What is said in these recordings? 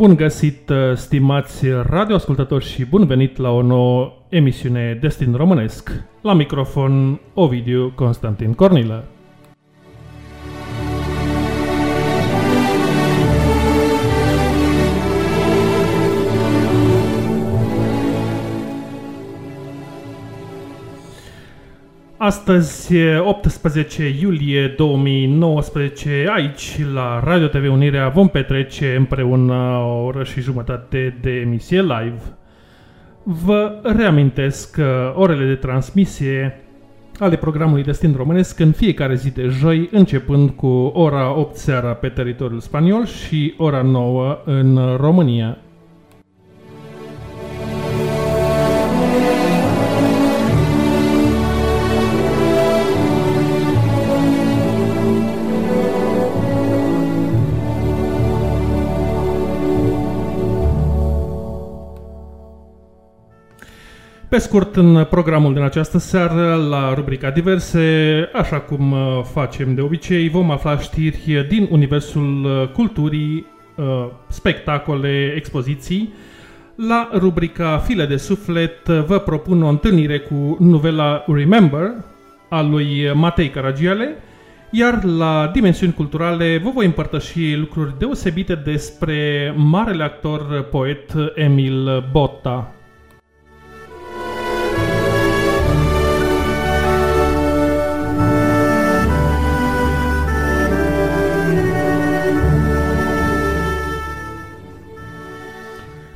Bun găsit, uh, stimați radioascultători și bun venit la o nouă emisiune Destin Românesc. La microfon, Ovidiu Constantin Cornilă. Astăzi, 18 iulie 2019, aici la Radio TV Unirea vom petrece împreună o oră și jumătate de emisie live. Vă reamintesc că orele de transmisie ale programului Destin Românesc în fiecare zi de joi, începând cu ora 8 seara pe teritoriul spaniol și ora 9 în România. Pe scurt, în programul din această seară, la rubrica diverse, așa cum uh, facem de obicei, vom afla știri din universul uh, culturii, uh, spectacole, expoziții. La rubrica File de suflet vă propun o întâlnire cu novela Remember a lui Matei Caragiale, iar la dimensiuni culturale vă voi împărtăși lucruri deosebite despre marele actor poet Emil Botta.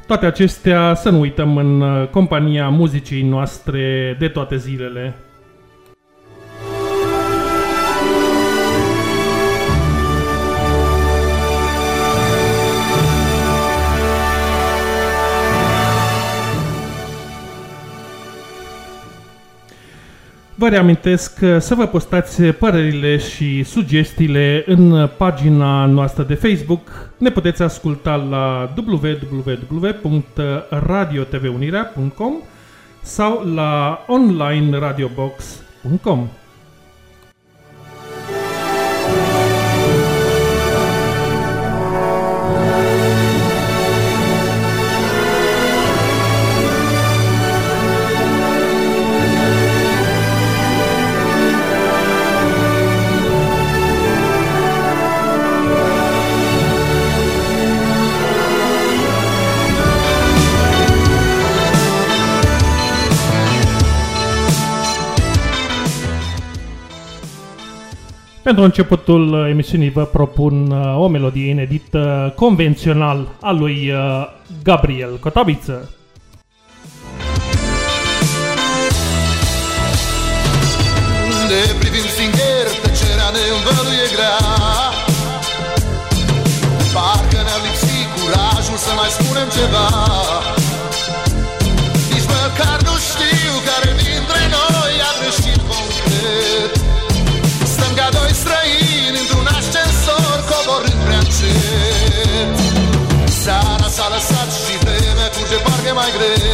Toate acestea, să nu uităm, în uh, compania muzicii noastre de toate zilele. Vă reamintesc să vă postați părerile și sugestiile în pagina noastră de Facebook. Ne puteți asculta la www.radiotvunirea.com sau la onlineradiobox.com. Pentru începutul uh, emisiunii vă propun uh, o melodie inedită convențional a lui uh, Gabriel Cotabiță. Ne privim sincer, tăcerea ne învăluie grea Parcă ne-a lipsit curajul să mai spunem ceva Seara s-a lăsat și vremea curge parcă mai greu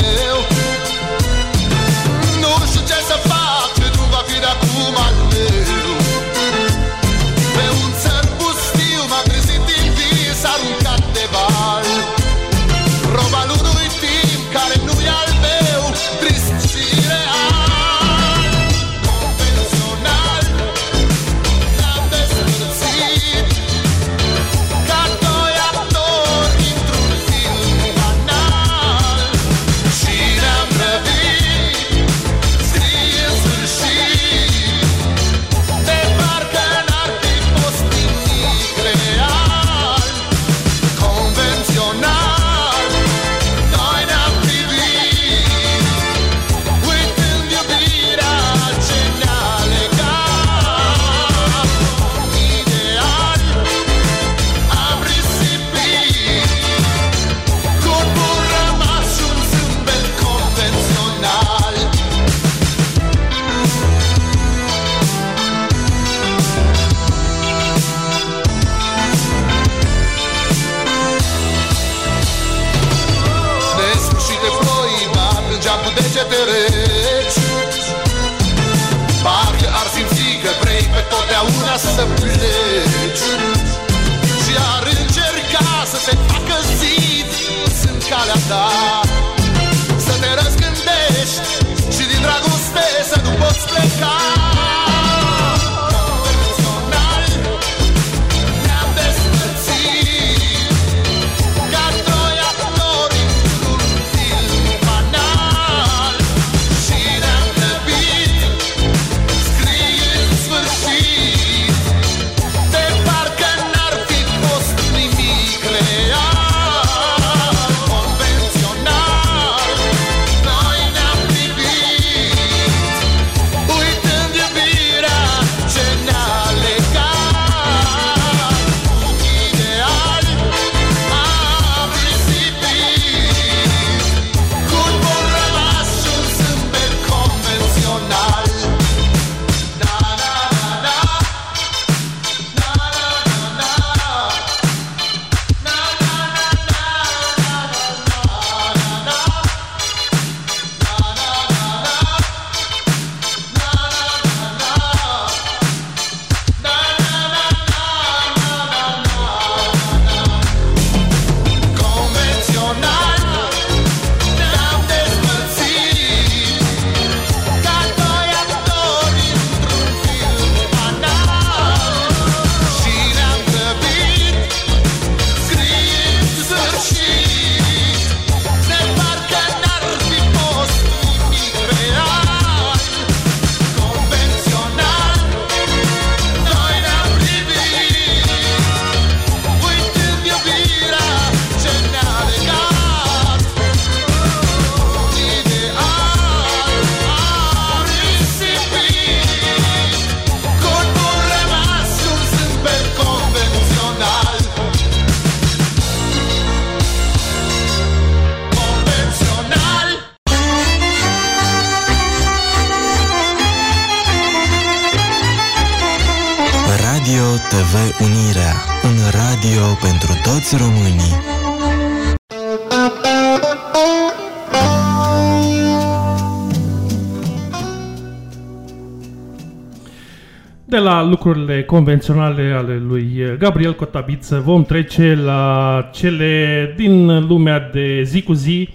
la lucrurile convenționale ale lui Gabriel Cotabiță vom trece la cele din lumea de zi cu zi.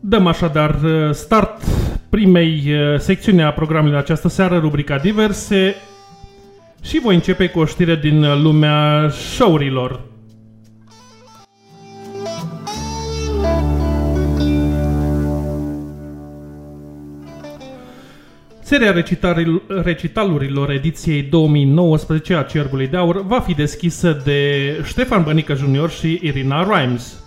Dăm așadar start primei uh, secțiuni a programului această seară, rubrica diverse, și voi începe cu o știre din lumea show-urilor. Seria recitalurilor ediției 2019 a Cercului de Aur va fi deschisă de Ștefan Bănică Junior și Irina Rhymes.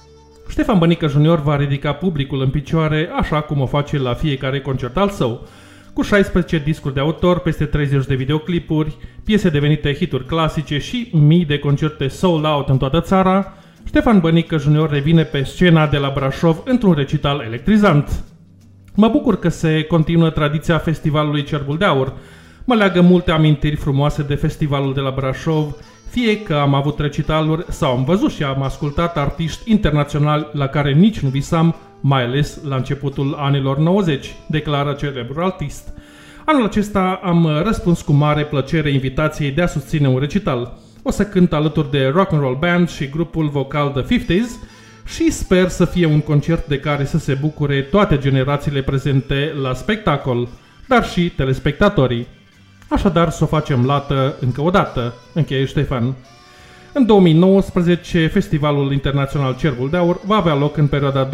Ștefan Bănică Junior va ridica publicul în picioare așa cum o face la fiecare concert al său, cu 16 discuri de autor, peste 30 de videoclipuri, piese devenite hituri clasice și mii de concerte sold out în toată țara, Ștefan Bănică Junior revine pe scena de la Brașov într-un recital electrizant. Mă bucur că se continuă tradiția festivalului Cerbul de Aur. Mă leagă multe amintiri frumoase de festivalul de la Brașov, fie că am avut recitaluri sau am văzut și am ascultat artiști internaționali la care nici nu visam, mai ales la începutul anilor 90, declară celebrul artist. Anul acesta am răspuns cu mare plăcere invitației de a susține un recital. O să cânt alături de Rock and Roll Band și grupul vocal The 50s, și sper să fie un concert de care să se bucure toate generațiile prezente la spectacol, dar și telespectatorii. Așadar, să o facem lată încă o dată, încheie Ștefan. În 2019, Festivalul Internațional Cerbul de Aur va avea loc în perioada 22-25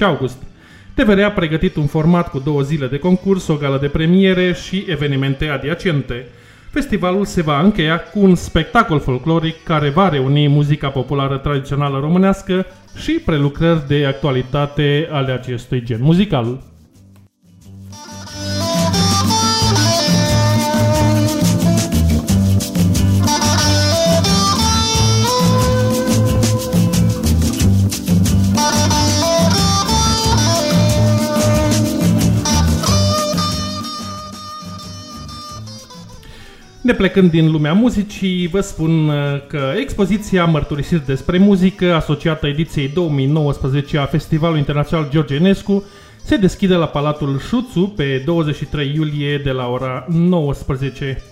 august. TVR a pregătit un format cu două zile de concurs, o gală de premiere și evenimente adiacente – Festivalul se va încheia cu un spectacol folcloric care va reuni muzica populară tradițională românească și prelucrări de actualitate ale acestui gen muzical. Ne plecând din lumea muzicii, vă spun uh, că expoziția Mărturisiri despre muzică, asociată ediției 2019 a Festivalului Internațional George Enescu, se deschide la Palatul Șuțu pe 23 iulie de la ora 19.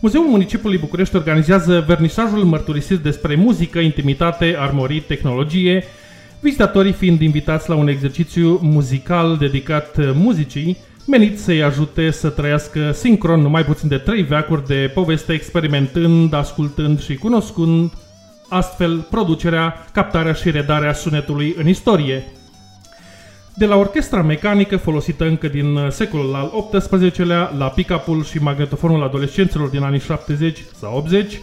Muzeul Municipiului București organizează vernisajul Mărturisiri despre muzică, intimitate, armorii, tehnologie, vizitatorii fiind invitați la un exercițiu muzical dedicat muzicii, menit să-i ajute să trăiască sincron numai puțin de trei veacuri de poveste experimentând, ascultând și cunoscând astfel producerea, captarea și redarea sunetului în istorie. De la orchestra mecanică folosită încă din secolul al XVIII-lea, la pick-up-ul și magnetofonul adolescenților din anii 70 sau 80,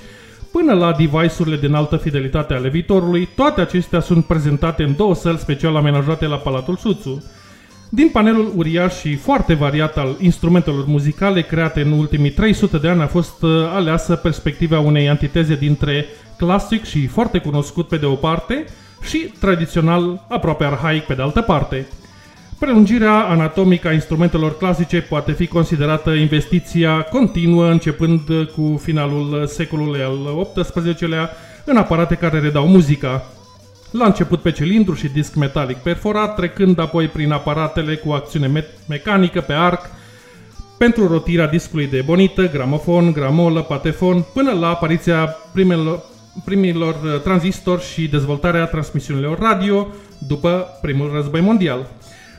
până la device-urile de înaltă fidelitate ale viitorului, toate acestea sunt prezentate în două săli special amenajate la Palatul Suțu. Din panelul uriaș și foarte variat al instrumentelor muzicale create în ultimii 300 de ani a fost uh, aleasă perspectiva unei antiteze dintre clasic și foarte cunoscut pe de o parte și tradițional aproape arhaic pe de altă parte. Prelungirea anatomică a instrumentelor clasice poate fi considerată investiția continuă începând cu finalul secolului al XVIII-lea în aparate care redau muzica. La început pe cilindru și disc metalic perforat, trecând apoi prin aparatele cu acțiune me- mecanică pe arc, pentru rotirea discului de bonită, gramofon, gramolă, patefon, până la apariția primelor, primilor tranzistori și dezvoltarea transmisiunilor radio după primul război mondial.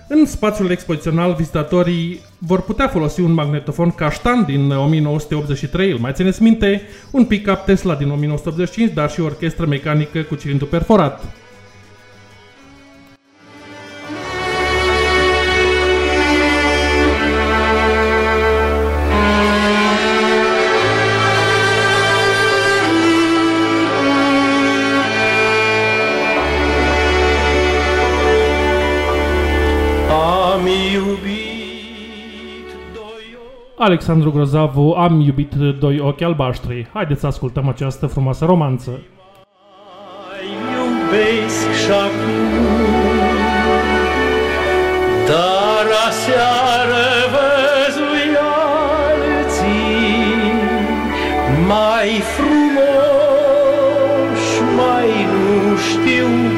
În spațiul expozițional, vizitatorii vor putea folosi un magnetofon Caștan din 1983, îl mai țineți minte, un pick-up Tesla din 1985, dar și o orchestră mecanică cu cilindru perforat. Alexandru Grozavu, am iubit doi ochi albaștri. Haideți să ascultăm această frumoasă romanță. Mai iubesc și acum, dar aseară văzui alții mai frumoși, mai nu știu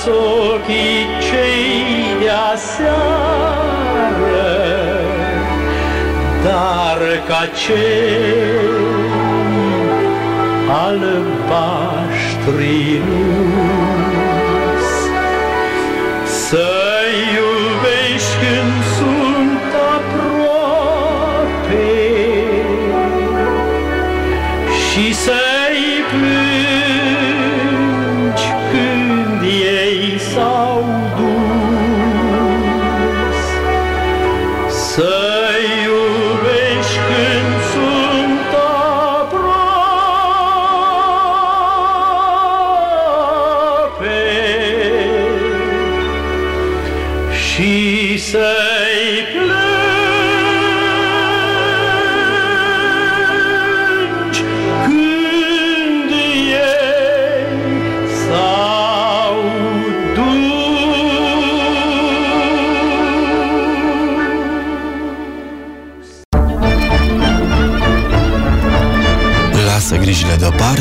Așa s ochii cei de seară, dar ca cei albaștri nu-s.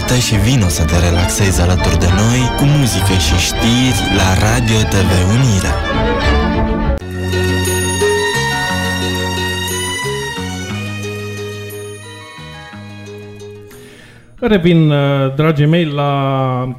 Deoparte și vino să te relaxezi alături de noi cu muzică și știri la Radio TV Unirea. Revin, uh, dragii mei, la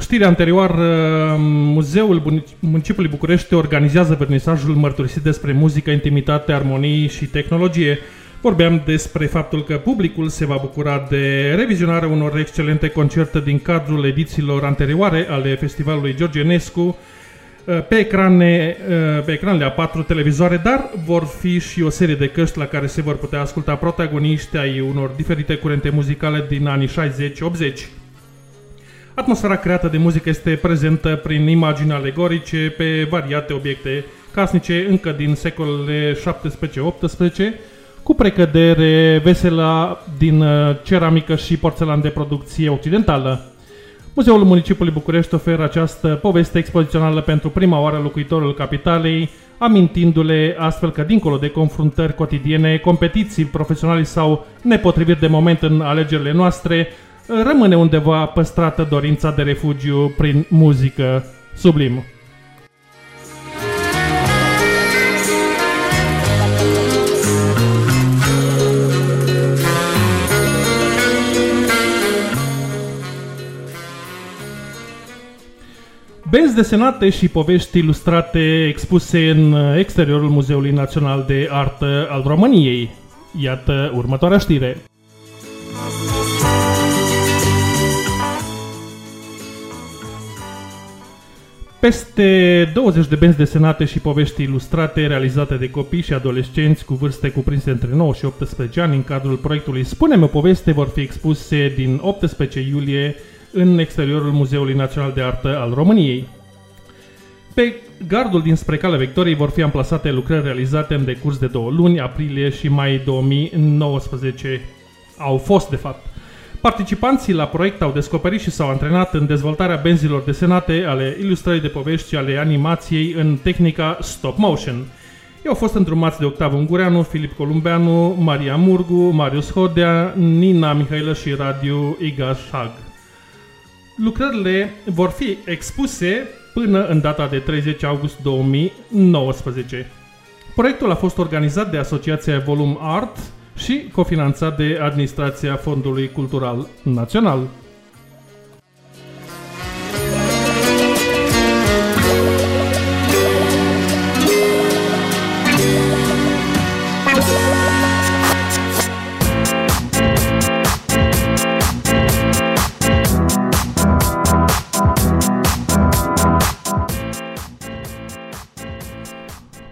știrea anterioară. Muzeul Bunic- Municipiului București organizează vernisajul mărturisit despre muzică, intimitate, armonie și tehnologie. Vorbeam despre faptul că publicul se va bucura de revizionarea unor excelente concerte din cadrul edițiilor anterioare ale festivalului George Enescu, pe, ecrane, pe ecranele a patru televizoare, dar vor fi și o serie de căști la care se vor putea asculta protagoniști ai unor diferite curente muzicale din anii 60-80. Atmosfera creată de muzică este prezentă prin imagini alegorice pe variate obiecte casnice încă din secolele 17-18, cu precădere veselă din uh, ceramică și porțelan de producție occidentală. Muzeul Municipiului București oferă această poveste expozițională pentru prima oară locuitorul capitalei, amintindu-le astfel că dincolo de confruntări cotidiene, competiții profesionale sau nepotriviri de moment în alegerile noastre, rămâne undeva păstrată dorința de refugiu prin muzică sublim. Benzi desenate și povești ilustrate expuse în exteriorul Muzeului Național de Artă al României. Iată următoarea știre. Peste 20 de benzi desenate și povești ilustrate realizate de copii și adolescenți cu vârste cuprinse între 9 și 18 ani în cadrul proiectului Spune-mi o poveste vor fi expuse din 18 iulie în exteriorul Muzeului Național de Artă al României. Pe gardul dinspre Calea Victoriei vor fi amplasate lucrări realizate în decurs de două luni, aprilie și mai 2019. Au fost, de fapt. Participanții la proiect au descoperit și s-au antrenat în dezvoltarea benzilor desenate, ale ilustrării de povești și ale animației în tehnica stop motion. Ei au fost îndrumați de Octav Ungureanu, Filip Columbeanu, Maria Murgu, Marius Hodea, Nina Mihailă și Radiu Igașag. Lucrările vor fi expuse până în data de 30 august 2019. Proiectul a fost organizat de Asociația Volum Art și cofinanțat de Administrația Fondului Cultural Național.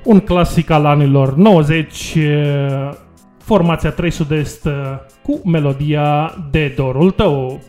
Un clasic al anilor 90, eh, formația 3 Sud-Est eh, cu melodia De dorul tău.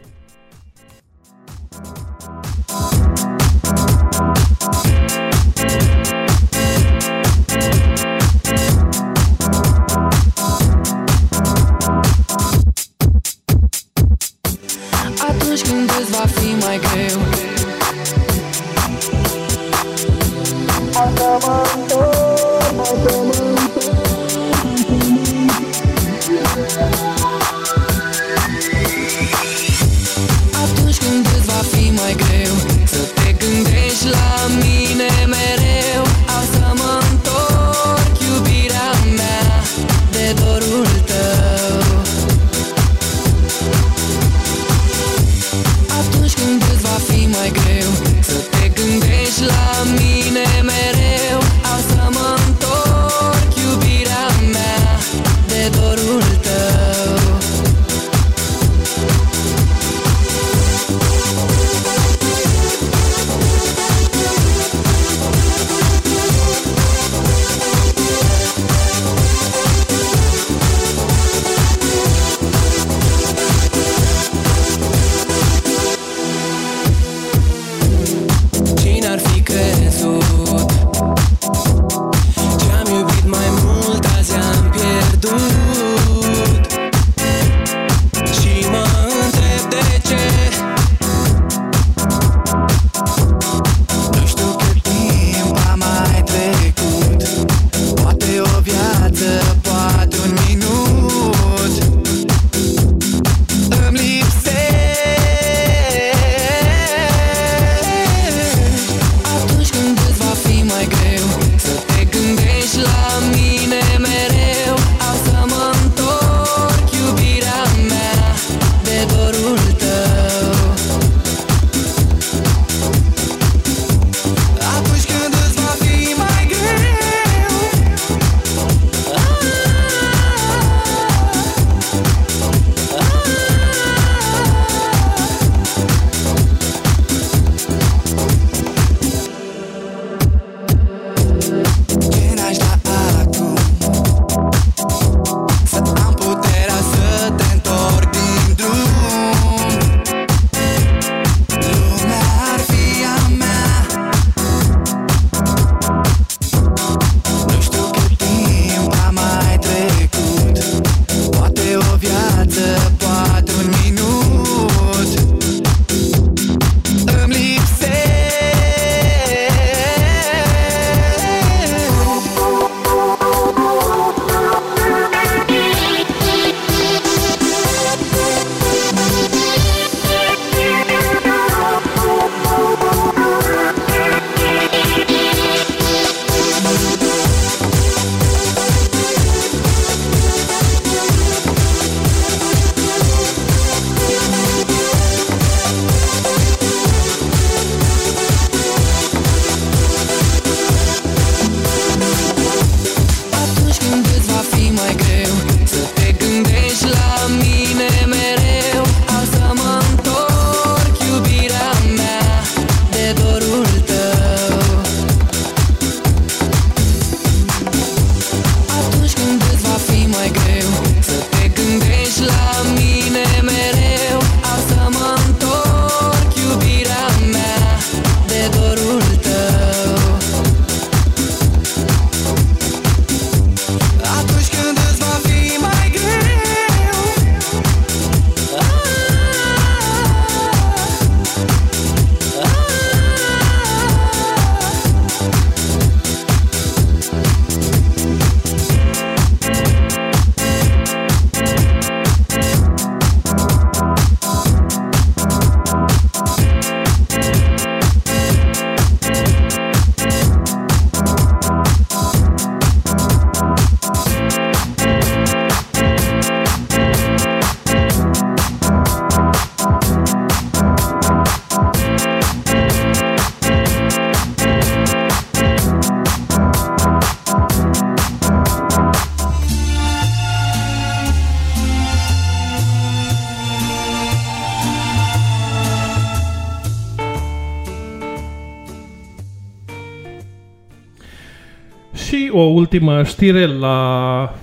Și o ultimă știre la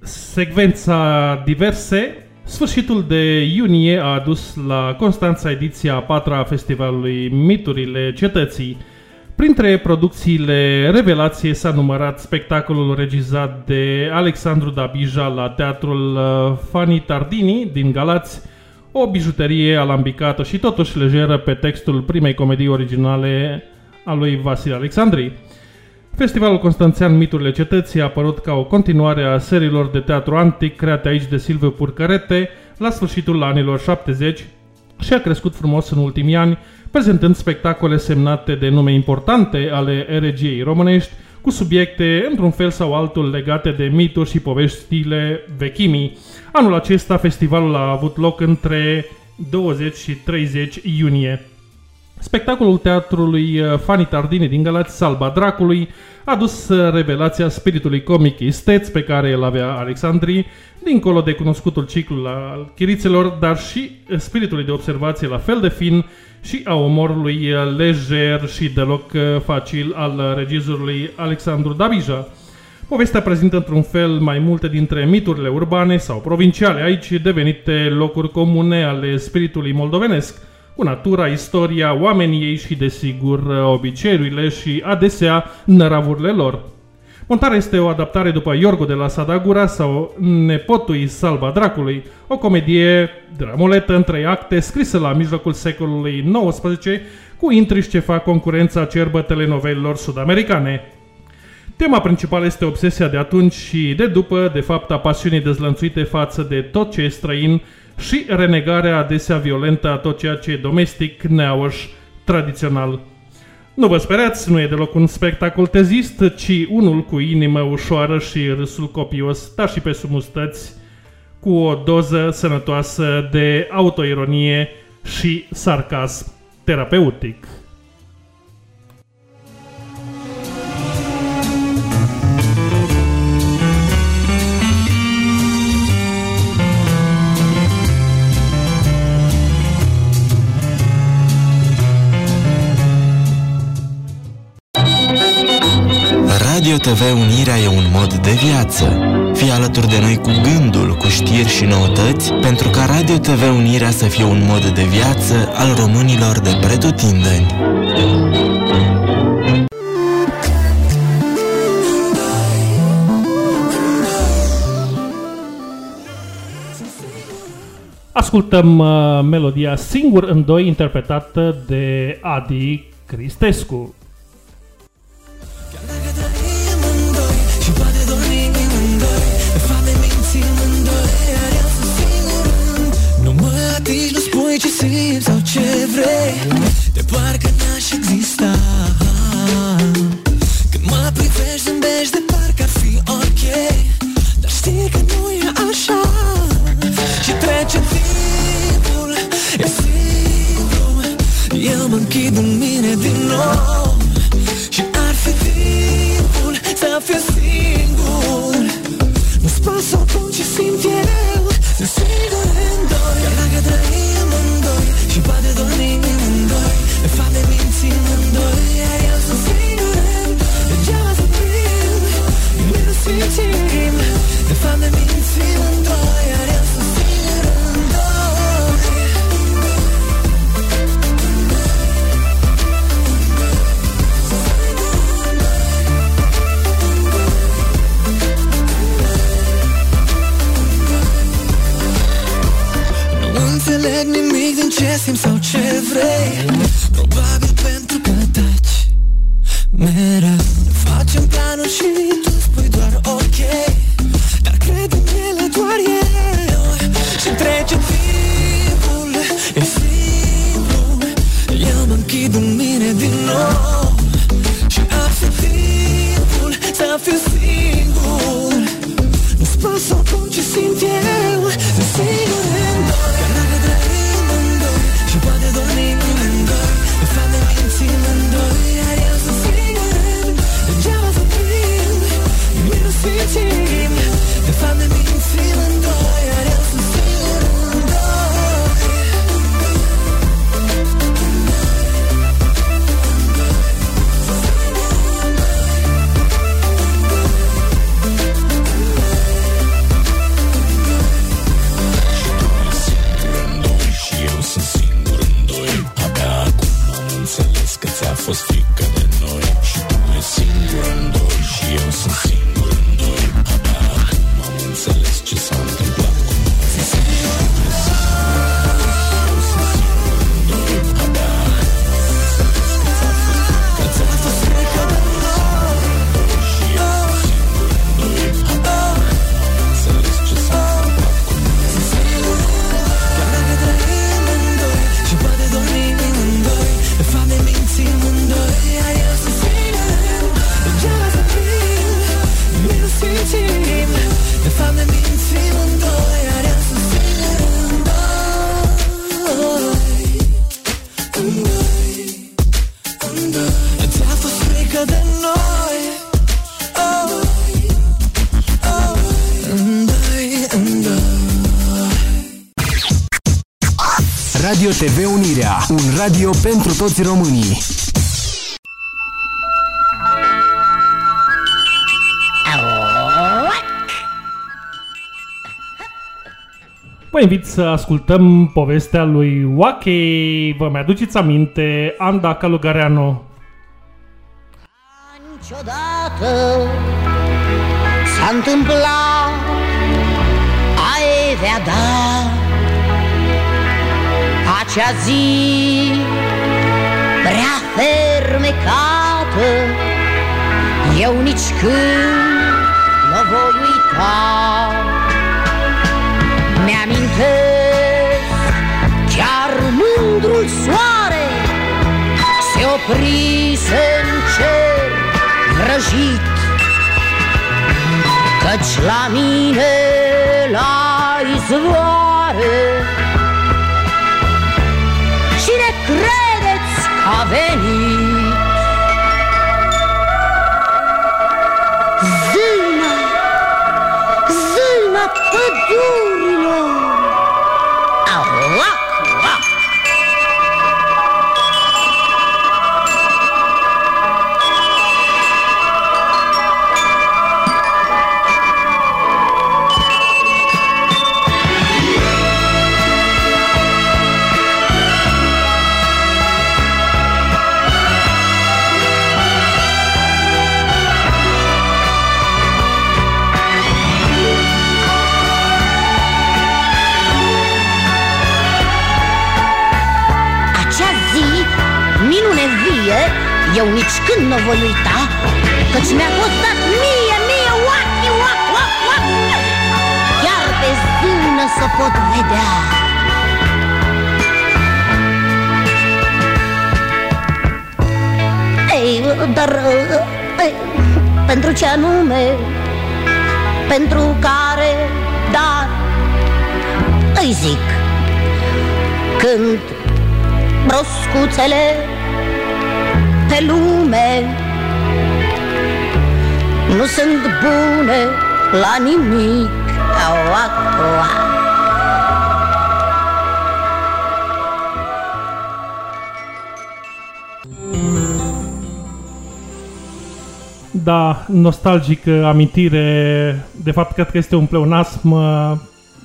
secvența diverse. Sfârșitul de iunie a adus la Constanța ediția a patra a festivalului Miturile Cetății. Printre producțiile revelație s-a numărat spectacolul regizat de Alexandru Dabija la teatrul uh, Fani Tardini din Galați, o bijuterie alambicată și totuși lejeră pe textul primei comedii originale a lui Vasile Alexandri. Festivalul Constanțean Miturile Cetății a apărut ca o continuare a seriilor de teatru antic create aici de Silviu Purcărete la sfârșitul anilor 70 și a crescut frumos în ultimii ani, prezentând spectacole semnate de nume importante ale regiei românești, cu subiecte, într-un fel sau altul, legate de mituri și poveștile vechimii. Anul acesta, festivalul a avut loc între 20 și 30 iunie. Spectacolul teatrului uh, Fani Tardini din Galați, Salba Dracului, a dus uh, revelația spiritului comic isteț pe care îl avea Alexandrii, dincolo de cunoscutul ciclu al chirițelor, dar și uh, spiritului de observație la fel de fin și a umorului lejer și deloc facil al regizorului Alexandru Dabija. Povestea prezintă într-un fel mai multe dintre miturile urbane sau provinciale, aici devenite locuri comune ale spiritului moldovenesc – cu natura, istoria, oamenii ei și, desigur, obiceiurile și adesea năravurile lor. Montarea este o adaptare după Iorgo de la Sadagura sau Nepotui Salva Dracului, o comedie dramoletă în trei acte scrisă la mijlocul secolului XIX cu intriși ce fac concurența cerbă telenovelelor sud-americane. Tema principală este obsesia de atunci și de după, de fapt, a pasiunii dezlănțuite față de tot ce e străin și renegarea adesea violentă a tot ceea ce e domestic, neauș, tradițional. Nu vă speriați, nu e deloc un spectacol tezist, ci unul cu inimă ușoară și râsul copios, dar și pe sumustăți, cu o doză sănătoasă de autoironie și sarcasm terapeutic. Radio TV Unirea e un mod de viață. Fii alături de noi cu gândul, cu știri și noutăți, pentru ca Radio TV Unirea să fie un mod de viață al românilor de pretutindeni. Ascultăm uh, melodia Singur în doi interpretată de Adi Cristescu. Ce simți sau ce vrei. De parcă n-aș exista. Când mă privești, zâmbești de parcă ar fi ok. Dar știi că nu e așa. Și trece timpul, e simplu. Eu mă închid în mine din nou. Și ar fi timpul să fiu singur. Nu-ți pasă oricum ce simt eu Feeling the fun that means feeling joy. Ce simți sau ce vrei. Probabil pentru că taci Mereu. Facem planuri și TV Unirea, un radio pentru toți românii. Vă invit să ascultăm povestea lui Wake. Vă mai aduceți aminte? Anda Calugăreanu. Niciodată s-a întâmplat Ai vedea Acea zi prea fermecată Eu nici când nu voi uita. Mi-amintesc chiar mândrul soare Se oprise în cer vrăjit Căci la mine la izvoare credeți că nu o voi uita? Căci mi-a costat mie, mie, oachi, oac, oac, oac. Chiar pe zână să pot vedea. Ei, dar ei, pentru ce anume? Pentru care, dar îi zic Când broscuțele pe lume Nu sunt bune la nimic Aua, aua. Da, nostalgică amintire. De fapt, cred că este un pleonasm.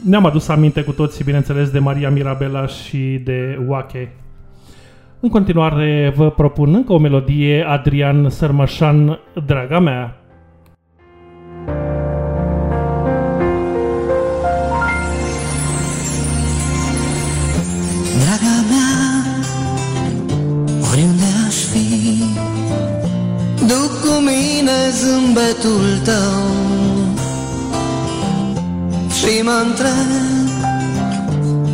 Ne-am adus aminte cu toții, bineînțeles, de Maria Mirabela și de Wake. În continuare, vă propun încă o melodie, Adrian Sărmășan, Draga mea. Zâmbetul tău. Și mă întreb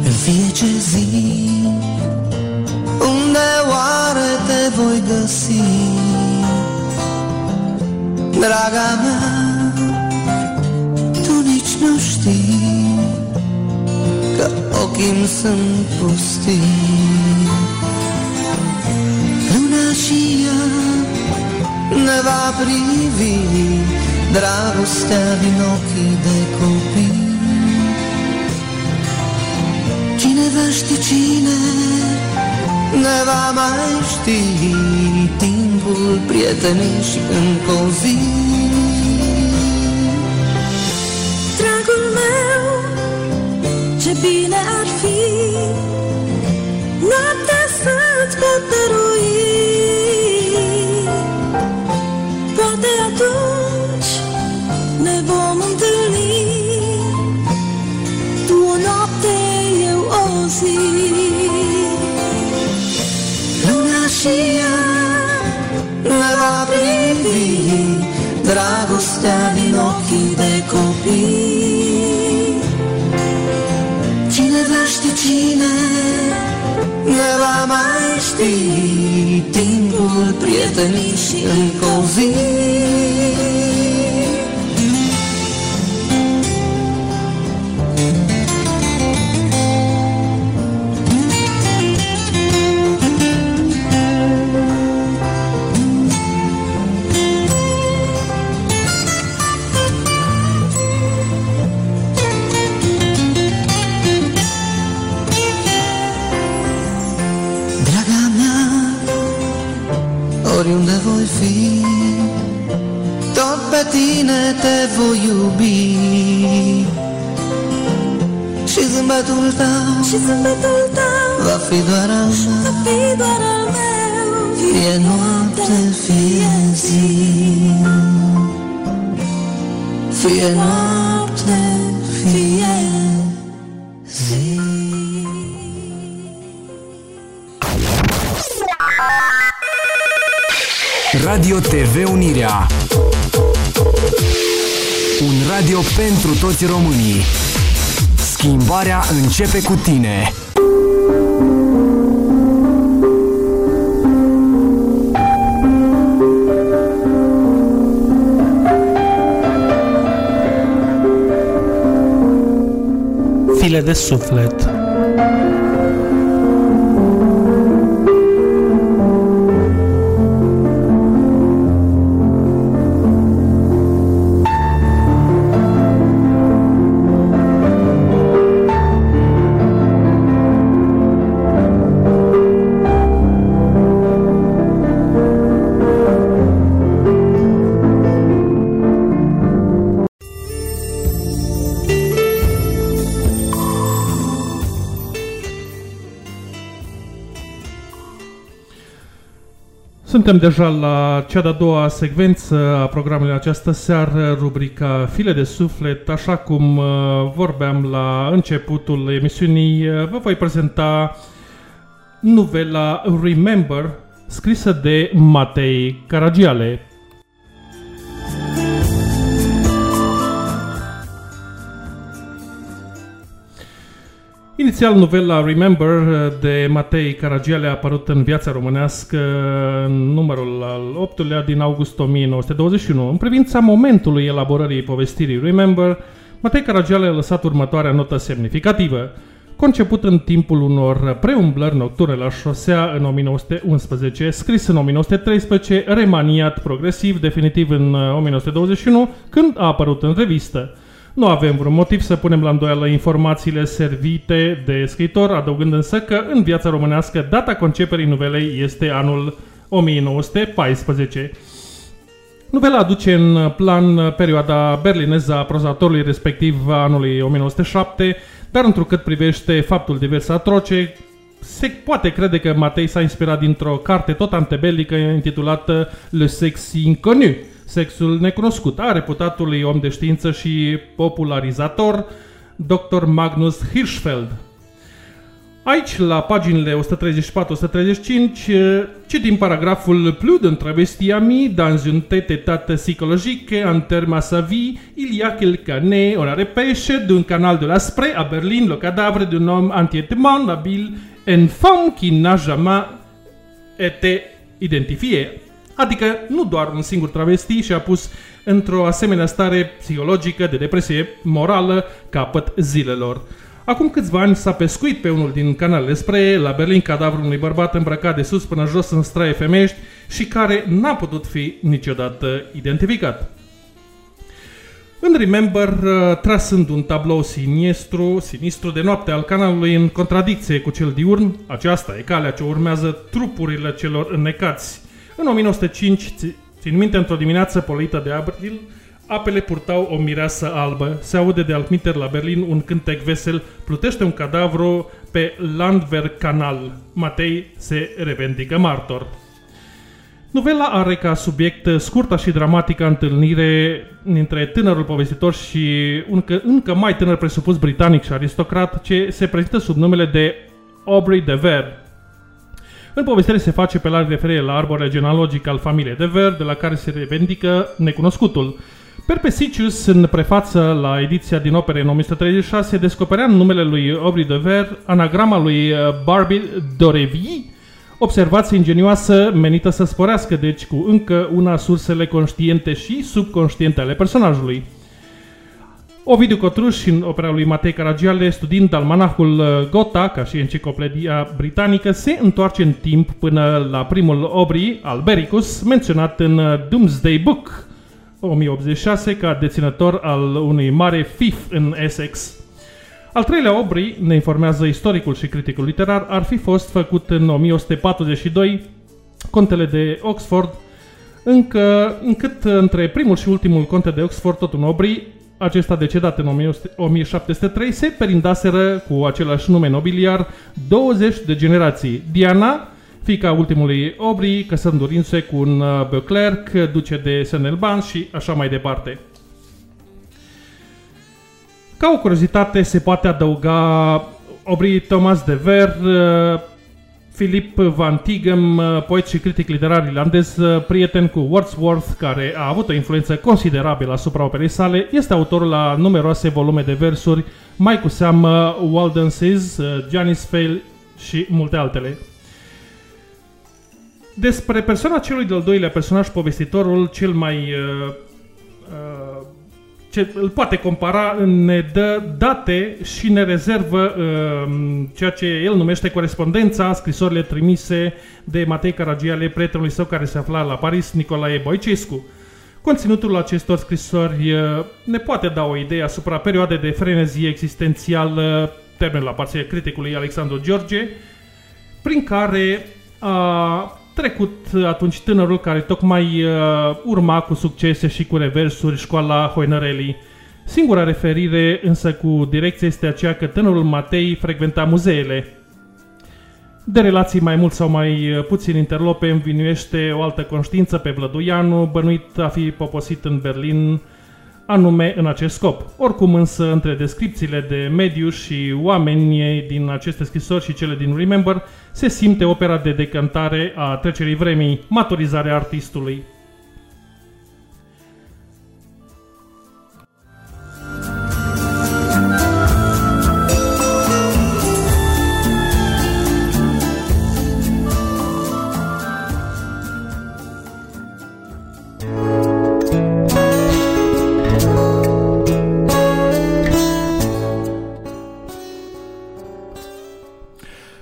în fiecare zi Unde oare te voi găsi? Draga mea, tu nici nu știi Că ochii sunt pustii. Luna și ea ne va privi Dragostea din ochii de copii. Cine va ști cine ne va mai ști Timpul prietenii și încă o zi Dragul meu, ce bine ar fi Noaptea să-ți pot dărui mai ști timpul prietenii și încă o zi. Pentru toți românii. Schimbarea începe cu tine. File de suflet Suntem deja la cea de-a doua secvență a programului această seară, rubrica File de Suflet. Așa cum uh, vorbeam la începutul emisiunii, uh, vă voi prezenta novela Remember, scrisă de Matei Caragiale. Inițial, novela Remember de Matei Caragiale a apărut în viața românească în numărul al 8-lea din august 1921. În privința momentului elaborării povestirii Remember, Matei Caragiale a lăsat următoarea notă semnificativă. Conceput în timpul unor preumblări nocturne la șosea în 1911, scris în 1913, remaniat progresiv, definitiv în 1921, când a apărut în revistă. Nu avem vreun motiv să punem la îndoială informațiile servite de scriitor, adăugând însă că în viața românească data conceperii novelei este anul 1914. Novela aduce în plan perioada berlineză a prozatorului respectiv a anului 1907, dar întrucât privește faptul divers atroce, se poate crede că Matei s-a inspirat dintr-o carte tot antebelică intitulată Le Sex Inconnu, Sexul necunoscut, a reputatului om de știință și popularizator, Dr. Magnus Hirschfeld. Aici, la paginile 134-135, citim paragraful Plus d'un travesti ami dans une tête état psychologique en termes à sa vie, il y a quelques années, on a repêché d'un canal de la Spree à Berlin le cadavre d'un homme entièrement habile, une femme qui n'a jamais été identifiée. Adică nu doar un singur travesti și-a pus într-o asemenea stare psihologică de depresie morală capăt zilelor. Acum câțiva ani s-a pescuit pe unul din canalele spre la Berlin cadavrul unui bărbat îmbrăcat de sus până jos în straie femeiești și care n-a putut fi niciodată identificat. În Remember, uh, trasând un tablou sinistru, sinistru de noapte al canalului în contradicție cu cel diurn, aceasta e calea ce urmează trupurile celor înnecați. În 1905, ți- țin minte, într-o dimineață polită de abril, apele purtau o mireasă albă, se aude de altmiter la Berlin un cântec vesel, plutește un cadavru pe Landwehr Canal. Matei se revendică martor. Novela are ca subiect scurta și dramatică întâlnire dintre tânărul povestitor și un încă, încă mai tânăr presupus britanic și aristocrat ce se prezintă sub numele de Aubrey de Vere. În povestire se face pe larg referire la arborele genealogic al familiei de Ver, de la care se revendică necunoscutul. Perpesicius, în prefață la ediția din opere în 1936, descoperea în numele lui Aubry de Ver anagrama lui uh, Barbie Dorevi, observație ingenioasă menită să sporească, deci, cu încă una sursele conștiente și subconștiente ale personajului. Ovidiu Cotruș, în opera lui Matei Caragiale, studiind almanahul uh, Gotha, ca și enciclopedia britanică, se întoarce în timp până la primul obri, Albericus, menționat în uh, Doomsday Book, 1086, ca deținător al unui mare fif în Essex. Al treilea obri, ne informează istoricul și criticul literar, ar fi fost făcut în 1142, Contele de Oxford, încă, încât între primul și ultimul conte de Oxford, tot un obri, acesta decedat în 1800 1703, se perindaseră cu același nume nobiliar 20 de generații. Diana, fica ultimului obri, căsătorindu-se cu un uh, Beauclerc, duce de Senelban și așa mai departe. Ca o curiozitate se poate adăuga Obri Thomas de Ver, uh, Philip Van Tighem, uh, poet și critic literar irlandez, uh, prieten cu Wordsworth, care a avut o influență considerabilă asupra operei sale, este autorul la numeroase volume de versuri, mai cu seamă Waldenses, Janis Fail și multe altele. Despre persoana celui de-al doilea personaj, povestitorul cel mai uh, uh, ce îl poate compara, ne dă date și ne rezervă uh, ceea ce el numește corespondența, scrisorile trimise de Matei Caragiale, prietenului său care se afla la Paris, Nicolae Boicescu. Conținutul acestor scrisori uh, ne poate da o idee asupra perioadei de frenezie existențială, termenul aparține criticului Alexandru George, prin care a trecut atunci tânărul care tocmai uh, urma cu succese și cu reversuri școala Hoinărelii. Singura referire însă cu direcție este aceea că tânărul Matei frecventa muzeele. De relații mai mult sau mai uh, puțin interlope învinuiește o altă conștiință pe Vlăduianu, bănuit a fi poposit în Berlin, anume în acest scop. Oricum însă, între descripțiile de mediu și oameni din aceste scrisori și cele din Remember, se simte opera de decantare a trecerii vremii, maturizarea artistului.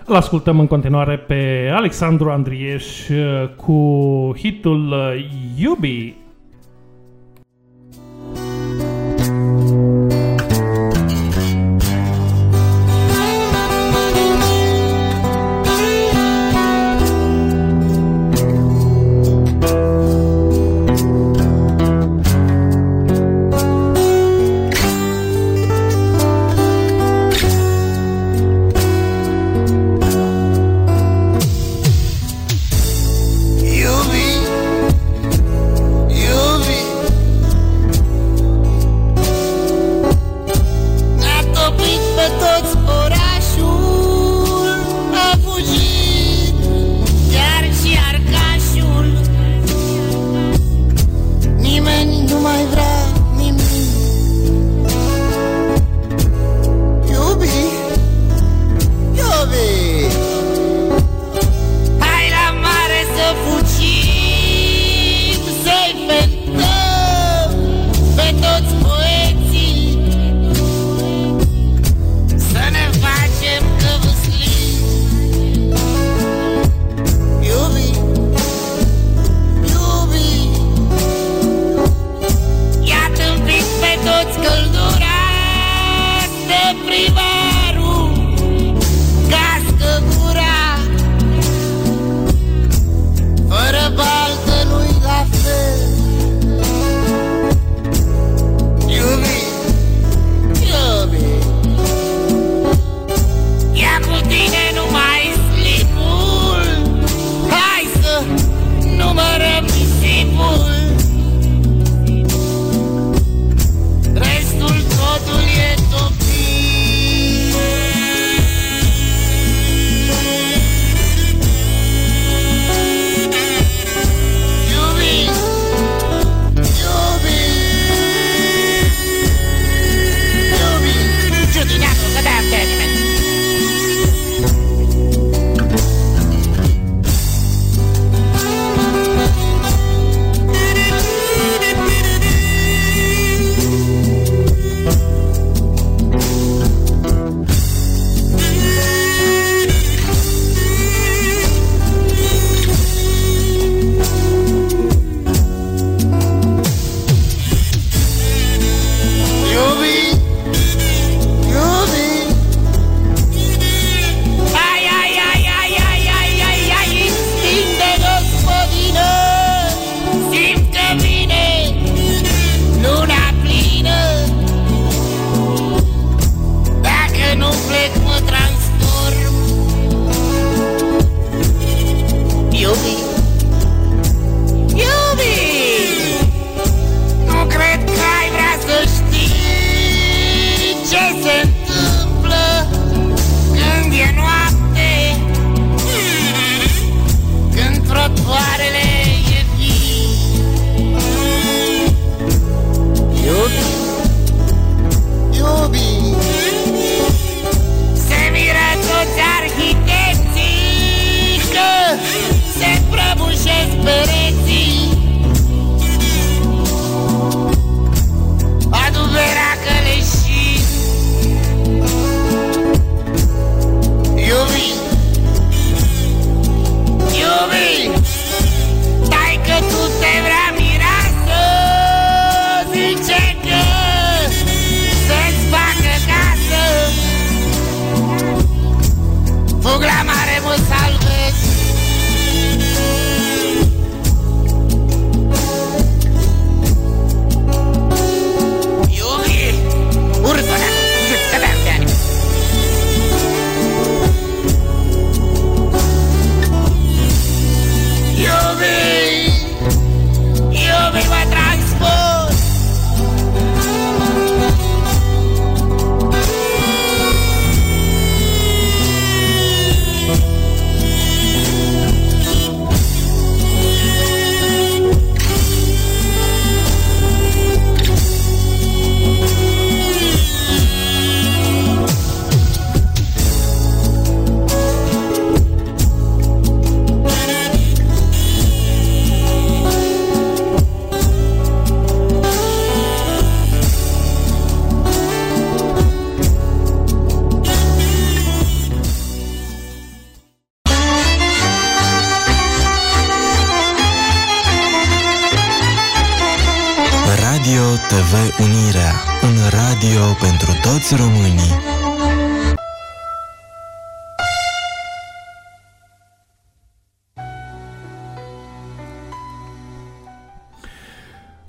Îl ascultăm în continuare pe Alexandru Andrieș uh, cu hitul uh, Iubi. Iubi,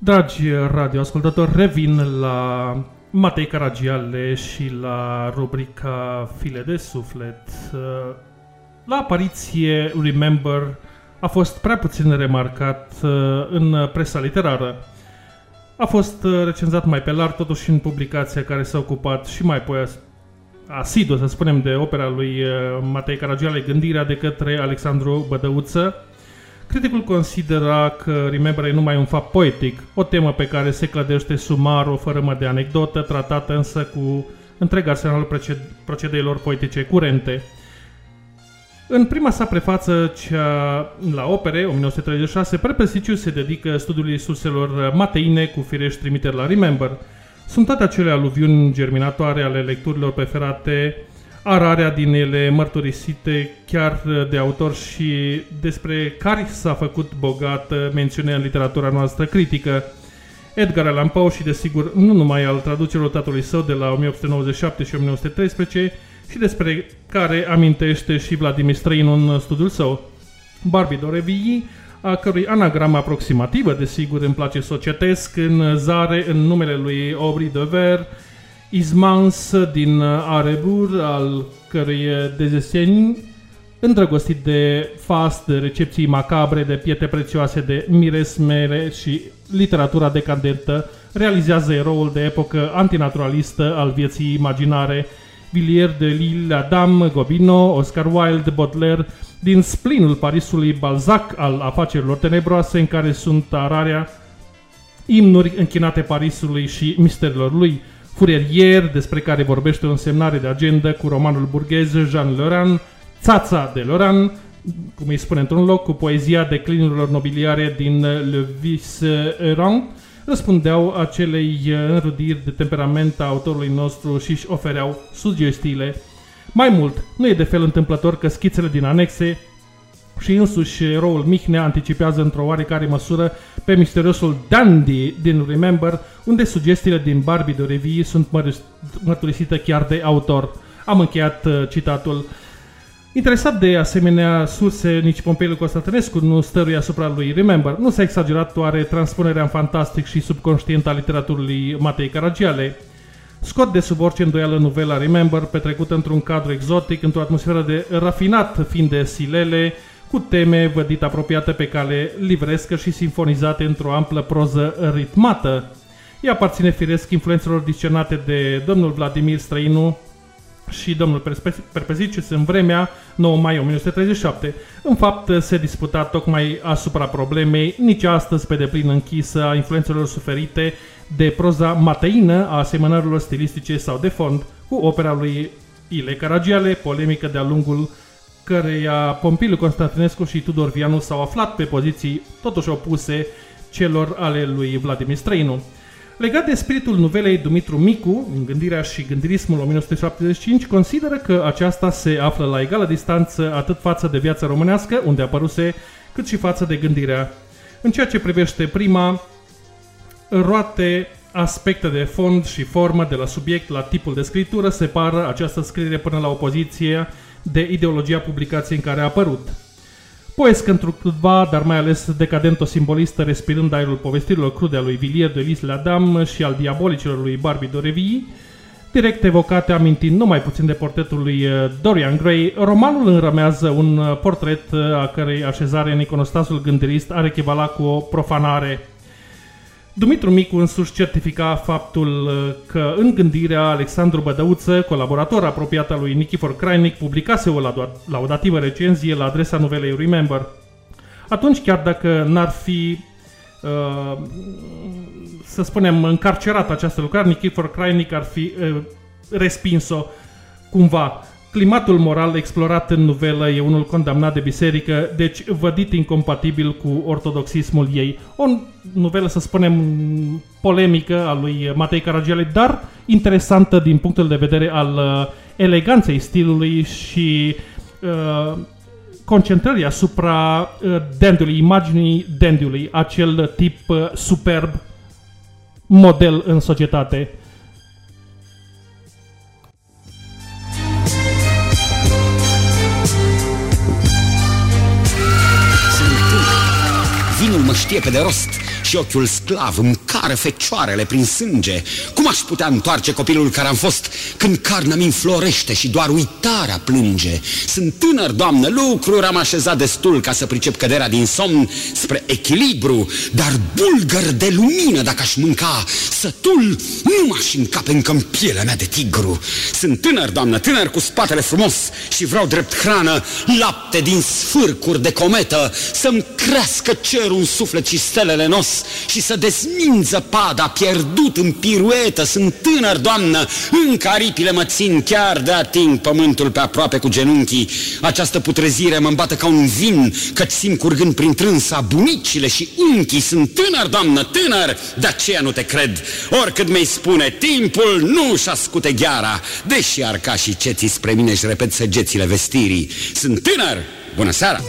Dragi radioascultători, revin la Matei Caragiale și la rubrica File de Suflet. La apariție Remember a fost prea puțin remarcat uh, în presa literară. A fost uh, recenzat mai pe larg, totuși în publicația care s-a ocupat și mai apoi as- asidu, să spunem, de opera lui uh, Matei Caragiale, Gândirea de către Alexandru Bădăuță. Criticul considera că Remember e numai un fapt poetic, o temă pe care se clădește sumar, o fărâmă de anecdotă, tratată însă cu întreg arsenalul proced- procedeilor poetice curente. În prima sa prefață, cea la opere, 1936, Prepesiciu se dedică studiului surselor mateine cu firești trimiteri la Remember. Sunt toate acele aluviuni germinatoare ale lecturilor preferate, ararea din ele mărturisite chiar de autor și despre care s-a făcut bogat mențiune în literatura noastră critică. Edgar Allan Poe și, desigur, nu numai al traducerilor tatălui său de la 1897 și 1913, și despre care amintește și Vladimir Străin în studiul său. Barbie d'Aurevilly, a cărui anagramă aproximativă, desigur, îmi place societesc, în zare în numele lui Aubry de Ver, Ismans din Arebur, al cărui dezeseni, îndrăgostit de fast, de recepții macabre, de piete prețioase, de miresmere și literatura decadentă, realizează eroul de epocă antinaturalistă al vieții imaginare, Villiers de Lille, Adam, Gobineau, Oscar Wilde, Baudelaire, din splinul Parisului Balzac al afacerilor tenebroase în care sunt ararea imnuri închinate Parisului și misterilor lui, Fourierier, despre care vorbește o însemnare de agenda cu romanul burghez Jean Laurent, Țața de Laurent, cum îi spune într-un loc, cu poezia declinurilor nobiliare din Le Vice-Errant, răspundeau acelei înrudiri de temperament a autorului nostru și își ofereau sugestiile. Mai mult, nu e de fel întâmplător că schițele din anexe și însuși eroul Mihnea anticipează într-o oarecare măsură pe misteriosul Dandy din Remember, unde sugestiile din Barbie de Revie sunt măr- mărturisite chiar de autor. Am încheiat uh, citatul. Interesat de asemenea surse, nici Pompeiu Constantinescu nu stăruie asupra lui Remember. Nu s-a exagerat oare transpunerea în fantastic și subconștient a literaturii Matei Caragiale? Scot de sub orice îndoială novela Remember, petrecută într-un cadru exotic, într-o atmosferă de rafinat fiind de silele, cu teme vădit apropiate pe cale livrescă și sinfonizate într-o amplă proză ritmată. Ea aparține firesc influențelor discernate de domnul Vladimir Străinu și domnul Perspe- Perpezicius în vremea 9 mai 1937. În fapt, se disputa tocmai asupra problemei, nici astăzi pe deplin închisă, a influențelor suferite de proza mateină, a asemănărilor stilistice sau de fond, cu opera lui Ile Caragiale, polemică de-a lungul căreia Pompiliu Constantinescu și Tudor Vianu s-au aflat pe poziții totuși opuse celor ale lui Vladimir Străinu. Legat de spiritul novelei Dumitru Micu, în gândirea și gândirismul 1975, consideră că aceasta se află la egală distanță atât față de viața românească, unde apăruse, cât și față de gândirea. În ceea ce privește prima, roate aspecte de fond și formă de la subiect la tipul de scritură separă această scriere până la opoziție de ideologia publicației în care a apărut. Poesc întrucâtva, dar mai ales decadento-simbolistă, respirând aerul povestirilor crude a lui Villiers de Lis Ladam și al diabolicilor lui Barbie Dorevii, direct evocate amintind numai puțin de portretul lui uh, Dorian Gray, romanul înrămează un uh, portret uh, a cărei așezare în iconostasul gândirist are echivala cu o profanare. Dumitru Micu însuși certifica faptul uh, că în gândirea Alexandru Bădăuță, colaborator apropiat al lui Nikifor Crainic, publicase o laudativă recenzie la adresa novelei Remember. Atunci, chiar dacă n-ar fi, uh, să spunem, încarcerat această lucrare, Nikifor Crainic ar fi uh, respins-o cumva. Climatul moral explorat în novelă e unul condamnat de biserică, deci vădit incompatibil cu ortodoxismul ei. O novelă, să spunem, polemică a lui Matei Caragiale, dar interesantă din punctul de vedere al uh, eleganței stilului și uh, concentrării asupra uh, dandiului, imaginii dandiului, acel tip uh, superb model în societate. shtyp edhe rost și ochiul sclav îmi cară fecioarele prin sânge. Cum aș putea întoarce copilul care am fost când carnea mi înflorește și doar uitarea plânge? Sunt tânăr, doamnă, lucruri am așezat destul ca să pricep căderea din somn spre echilibru, dar bulgăr de lumină dacă aș mânca, sătul nu m-aș încape încă în pielea mea de tigru. Sunt tânăr, doamnă, tânăr cu spatele frumos și vreau drept hrană lapte din sfârcuri de cometă, să-mi crească cerul în suflet și stelele nos și să dezmință pada pierdut în piruetă. Sunt tânăr, doamnă, încă aripile mă țin chiar de ating pământul pe aproape cu genunchii. Această putrezire mă îmbată ca un vin, căci simt curgând prin trânsa bunicile și unchii. Sunt tânăr, doamnă, tânăr, de aceea nu te cred. Oricât mi spune, timpul nu-și ascute gheara, deși arca și ceții spre mine își repet săgețile vestirii. Sunt tânăr! Bună seara!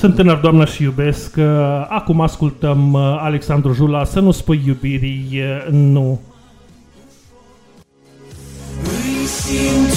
Sunt tânăr, doamnă, și iubesc. Uh, Acum ascultăm uh, Alexandru Jula, să nu spui iubirii, uh, nu. Îi simt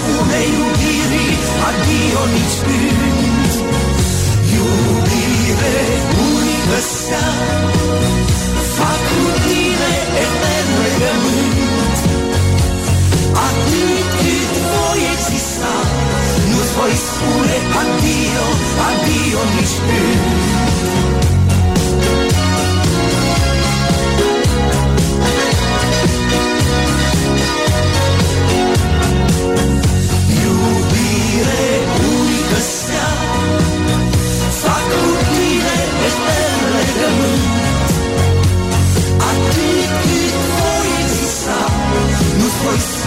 spune iubirii adio nici când. Iubire unică stea, fac cu tine etern legământ. Atât cât voi exista, nu-ți voi spune adio, adio nici când.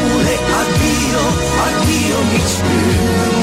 Voi spune adio, adio nici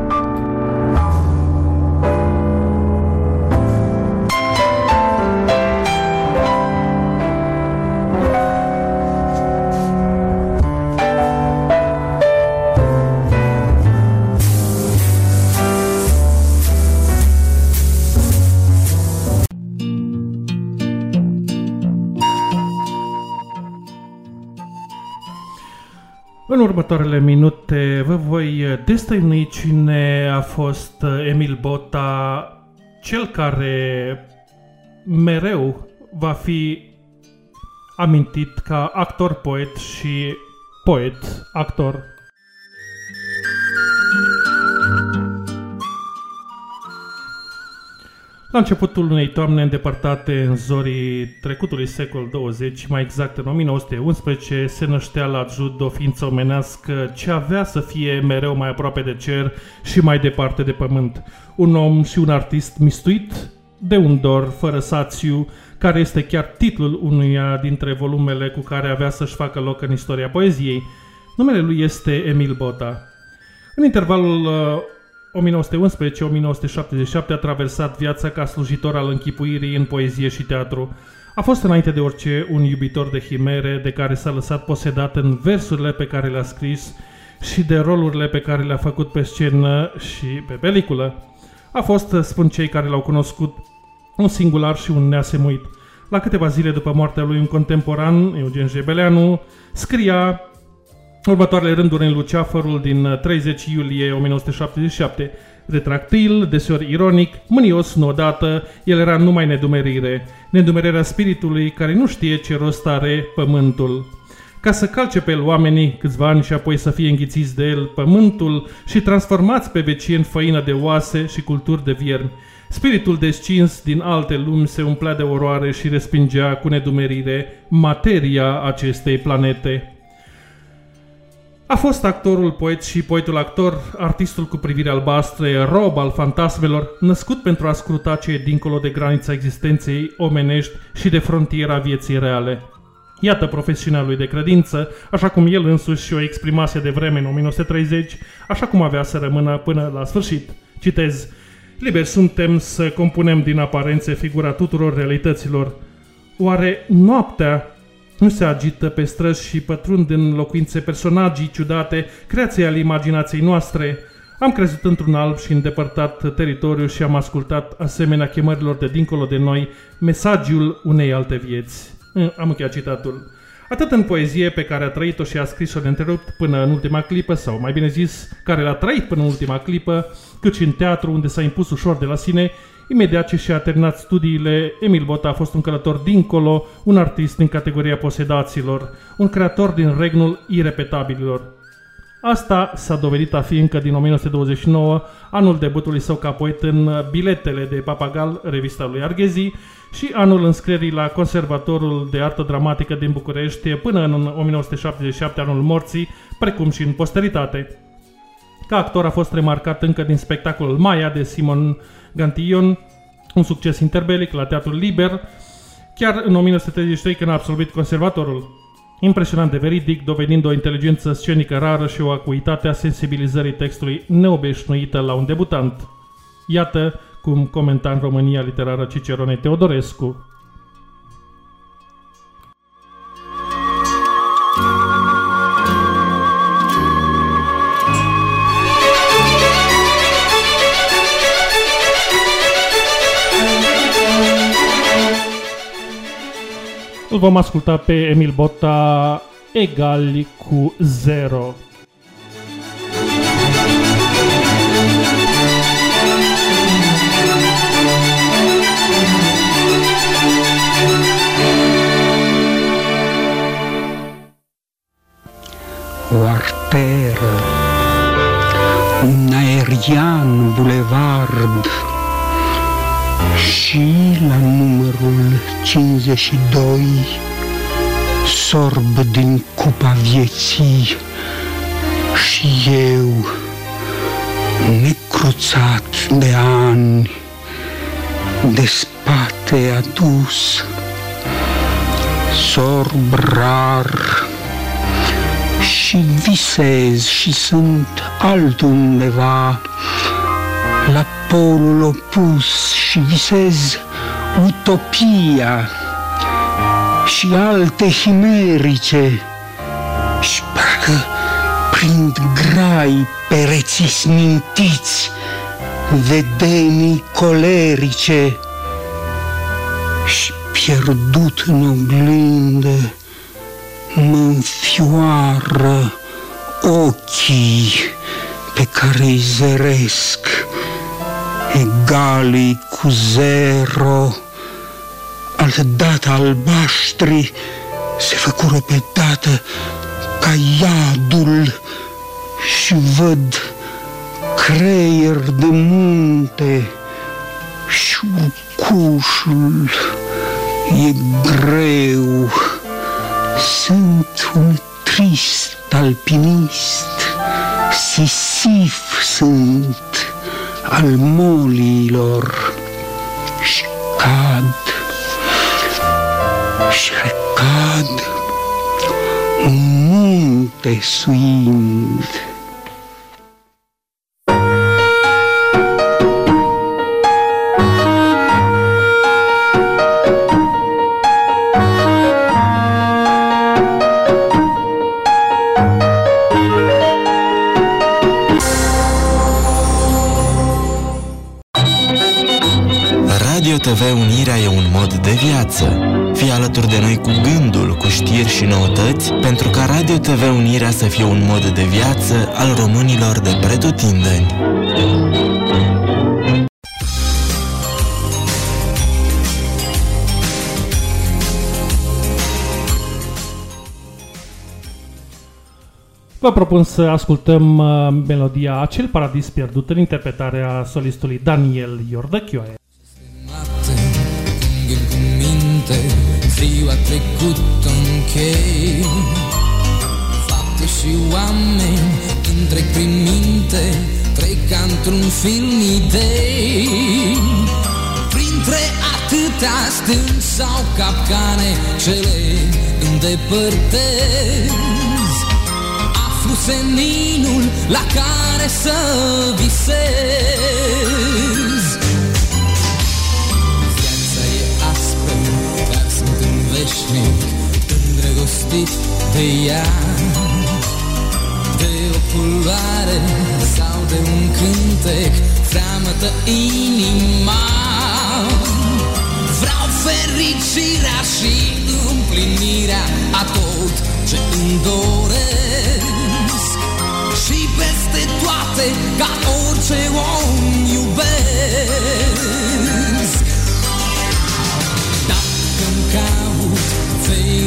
următoarele minute vă voi destăinui cine a fost Emil Bota, cel care mereu va fi amintit ca actor-poet și poet-actor. La începutul unei toamne îndepărtate în zorii trecutului secol 20, mai exact în 1911, se năștea la Jud o ființă omenească ce avea să fie mereu mai aproape de cer și mai departe de pământ. Un om și un artist mistuit de un dor fără sațiu, care este chiar titlul unuia dintre volumele cu care avea să-și facă loc în istoria poeziei. Numele lui este Emil Bota. În intervalul uh, 1911-1977 a traversat viața ca slujitor al închipuirii în poezie și teatru. A fost înainte de orice un iubitor de chimere de care s-a lăsat posedat în versurile pe care le-a scris și de rolurile pe care le-a făcut pe scenă și pe peliculă. A fost, spun cei care l-au cunoscut, un singular și un neasemuit. La câteva zile după moartea lui un contemporan, Eugen Jebeleanu, scria următoarele rânduri în Luceafărul din 30 iulie 1977. Retractil, deseori ironic, mânios nu odată, el era numai nedumerire. Nedumerirea spiritului care nu știe ce rost are pământul. Ca să calce pe el oamenii câțiva ani și apoi să fie înghițiți de el pământul și transformați pe vecie în făină de oase și culturi de viermi. Spiritul descins din alte lumi se umplea de oroare și respingea cu nedumerire materia acestei planete. A fost actorul, poet și poetul actor, artistul cu privire albastră, rob al fantasmelor, născut pentru a scruta ce e dincolo de granița existenței omenești și de frontiera vieții reale. Iată profesiunea lui de credință, așa cum el însuși și-o exprimase de vreme în 1930, așa cum avea să rămână până la sfârșit. Citez, Liberi suntem să compunem din aparențe figura tuturor realităților. Oare noaptea nu se agită pe străzi și pătrund în locuințe personagii ciudate, creații ale imaginației noastre? Am crezut într-un alb și îndepărtat teritoriu și am ascultat, asemenea chemărilor de dincolo de noi, mesajul unei alte vieți. Eh, Am încheiat citatul. Atât în poezie pe care a trăit-o și a scris-o neîntrerupt până în ultima clipă, sau mai bine zis, care l-a trăit până în ultima clipă, cât și în teatru unde s-a impus ușor de la sine, imediat ce și-a terminat studiile, Emil Bota a fost un călător dincolo, un artist din categoria posedaților, un creator din regnul irepetabililor. Asta s-a dovedit a fi încă din 1929, anul debutului său ca poet în Biletele de Papagal, revista lui Arghezi, și anul înscrierii la Conservatorul de Artă Dramatică din București până în 1977, anul morții, precum și în posteritate. Ca actor a fost remarcat încă din spectacolul Maia de Simon Gantillon, un succes interbelic la Teatrul Liber, chiar în 1933 când a absolvit conservatorul. Impresionant de veridic, dovedind o inteligență scenică rară și o acuitate a sensibilizării textului neobișnuită la un debutant. Iată cum comenta în România literară Cicerone Teodorescu. Îl vom asculta pe Emil Botta egali cu 0. o un aerian bulevard și la numărul 52 sorb din cupa vieții. Și eu, necruțat de ani, de spate adus, sorb rar. Și visez și sunt altundeva la polul opus și visez utopia și alte chimerice și parcă prind grai pereții smintiți vedenii colerice și pierdut în oglindă mă înfioară ochii pe care îi zăresc egalii cu zero, altădată albaștri se făcură pe dată ca iadul și văd creier de munte și urcușul e greu. Sunt un trist alpinist, sisif sunt al molilor și cad și recad un munte suind. TV Unirea e un mod de viață. Fii alături de noi cu gândul, cu știri și noutăți, pentru ca Radio TV Unirea să fie un mod de viață al românilor de pretutindeni. Vă propun să ascultăm uh, melodia Acel paradis pierdut în interpretarea solistului Daniel Iordăchioae. Gând cu minte Fiu a trecut în chei Fapte și oameni îmi trec prin minte Trec ca într-un film idei. Printre atâtea stânci sau capcane Ce le îndepărtez. Aflu seninul la care să visez veșnic Îndrăgostit de ea. De o culoare sau de un cântec Freamătă inima. Vreau fericirea și împlinirea a tot ce îmi doresc. Și peste toate ca orice om iubesc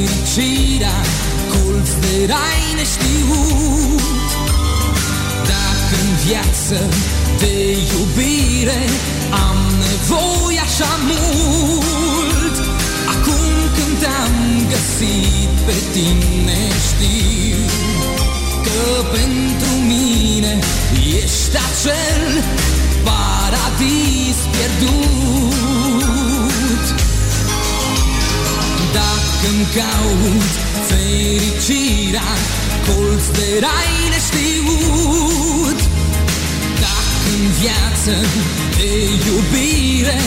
fericirea colț de rai neștiut. Dacă în viață de iubire am nevoie așa mult Acum când te-am găsit pe tine știu Că pentru mine ești acel paradis pierdut Dacă-mi caut fericirea Colț de rai neștiut. Dacă în viață de iubire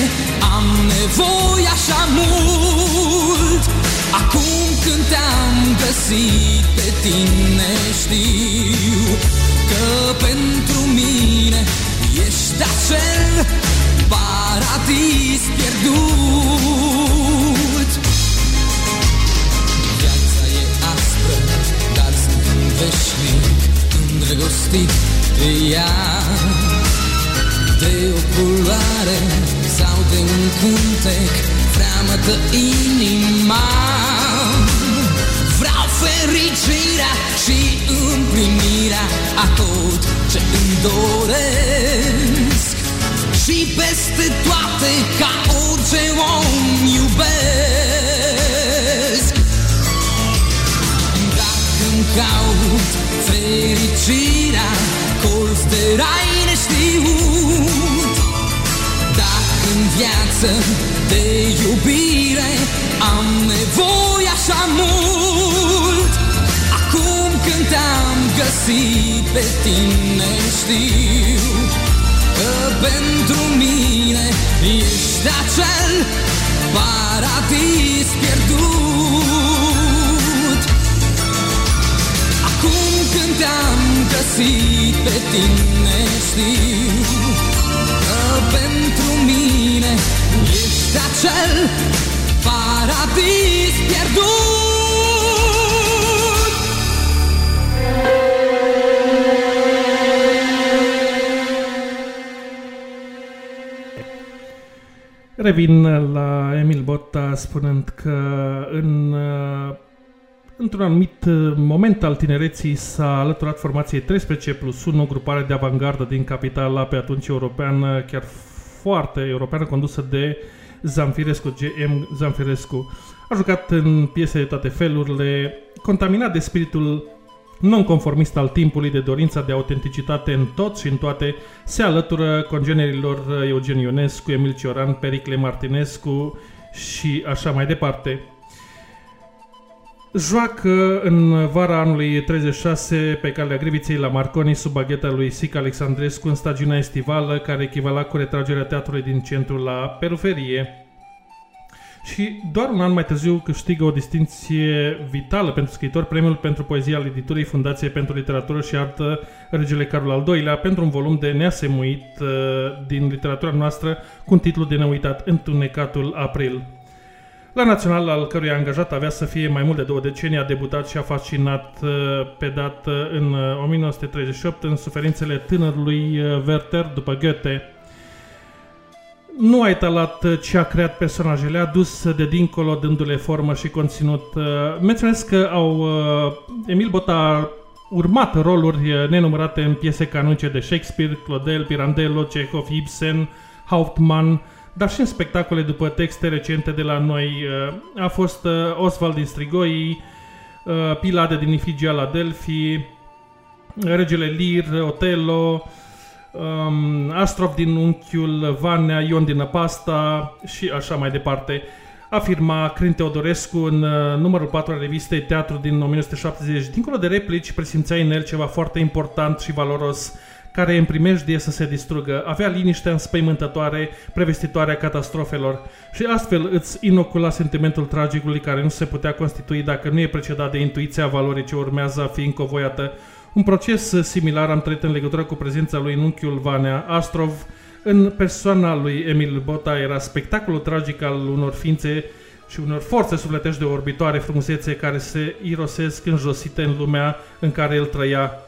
Am nevoie așa mult Acum când te-am găsit pe tine știu Că pentru mine ești acel paradis pierdut veșnic îndrăgostit de ea. De o culoare sau de un cântec Freamătă inima. Vreau fericirea și împlinirea a tot ce îmi doresc. Și peste toate ca orice om iubesc caut fericirea Colț de rai neștiut. Dacă în viață de iubire Am nevoie așa mult. Acum când te-am găsit pe tine știu Că pentru mine ești acel paradis pierdut când te-am găsit pe tine știu Că pentru mine ești acel paradis pierdut. Revin la Emil Botta spunând că în, uh, într-un anumit uh, moment al tinereții s-a alăturat formației 13 plus 1, grupare de avangardă din capitala pe atunci europeană, chiar foarte europeană, condusă de Zamfirescu, G.M. Zamfirescu. A jucat în piese de toate felurile, contaminat de spiritul nonconformist al timpului, de dorința de autenticitate în tot și în toate, se alătură congenerilor Eugen Ionescu, Emil Cioran, Pericle Martinescu și așa mai departe. Joacă în vara anului 36 pe calea Griviței la Marconi sub bagheta lui Sic Alexandrescu în stagiunea estivală care echivala cu retragerea teatrului din centru la periferie și doar un an mai târziu câștigă o distinție vitală pentru scriitor, premiul pentru poezia al editurii Fundației pentru Literatură și Artă Regele Carol al II-lea pentru un volum de neasemuit uh, din literatura noastră cu un titlu de neuitat, Întunecatul April. La Național, al cărui angajat avea să fie mai mult de două decenii, a debutat și a fascinat uh, pe dată în uh, 1938 în suferințele tânărului uh, Werther după Goethe. Nu a etalat uh, ce a creat personajele, a dus de dincolo dându-le formă și conținut. Uh, Menționez că au uh, Emil Bota a urmat roluri uh, nenumărate în piese canonice de Shakespeare, Claudel, Pirandello, Chekhov, Ibsen, Hauptmann, dar și în spectacole după texte recente de la noi. Uh, A fost uh, Oswald din Strigoi, uh, Pilade din Ifigia la Delphi, Regele Lear, Otello, um, Astrov din Unchiul Vanea, Ion din Năpasta și așa mai departe. Afirma Crin Teodorescu în uh, numărul 4 al revistei Teatru din 1970. Dincolo de replici, presimțeai în el ceva foarte important și valoros care în primejdie să se distrugă, avea liniștea înspăimântătoare, prevestitoare a catastrofelor și astfel îți inocula sentimentul tragicului care nu se putea constitui dacă nu e precedat de intuiția valorii ce urmează a fi încovoiată Un proces similar am trăit în legătură cu prezența lui în unchiul Vanea Astrov. În persoana lui Emil Bota era spectacolul tragic al unor ființe și unor forțe sufletești de orbitoare frumusețe care se irosesc înjosite în lumea în care el trăia.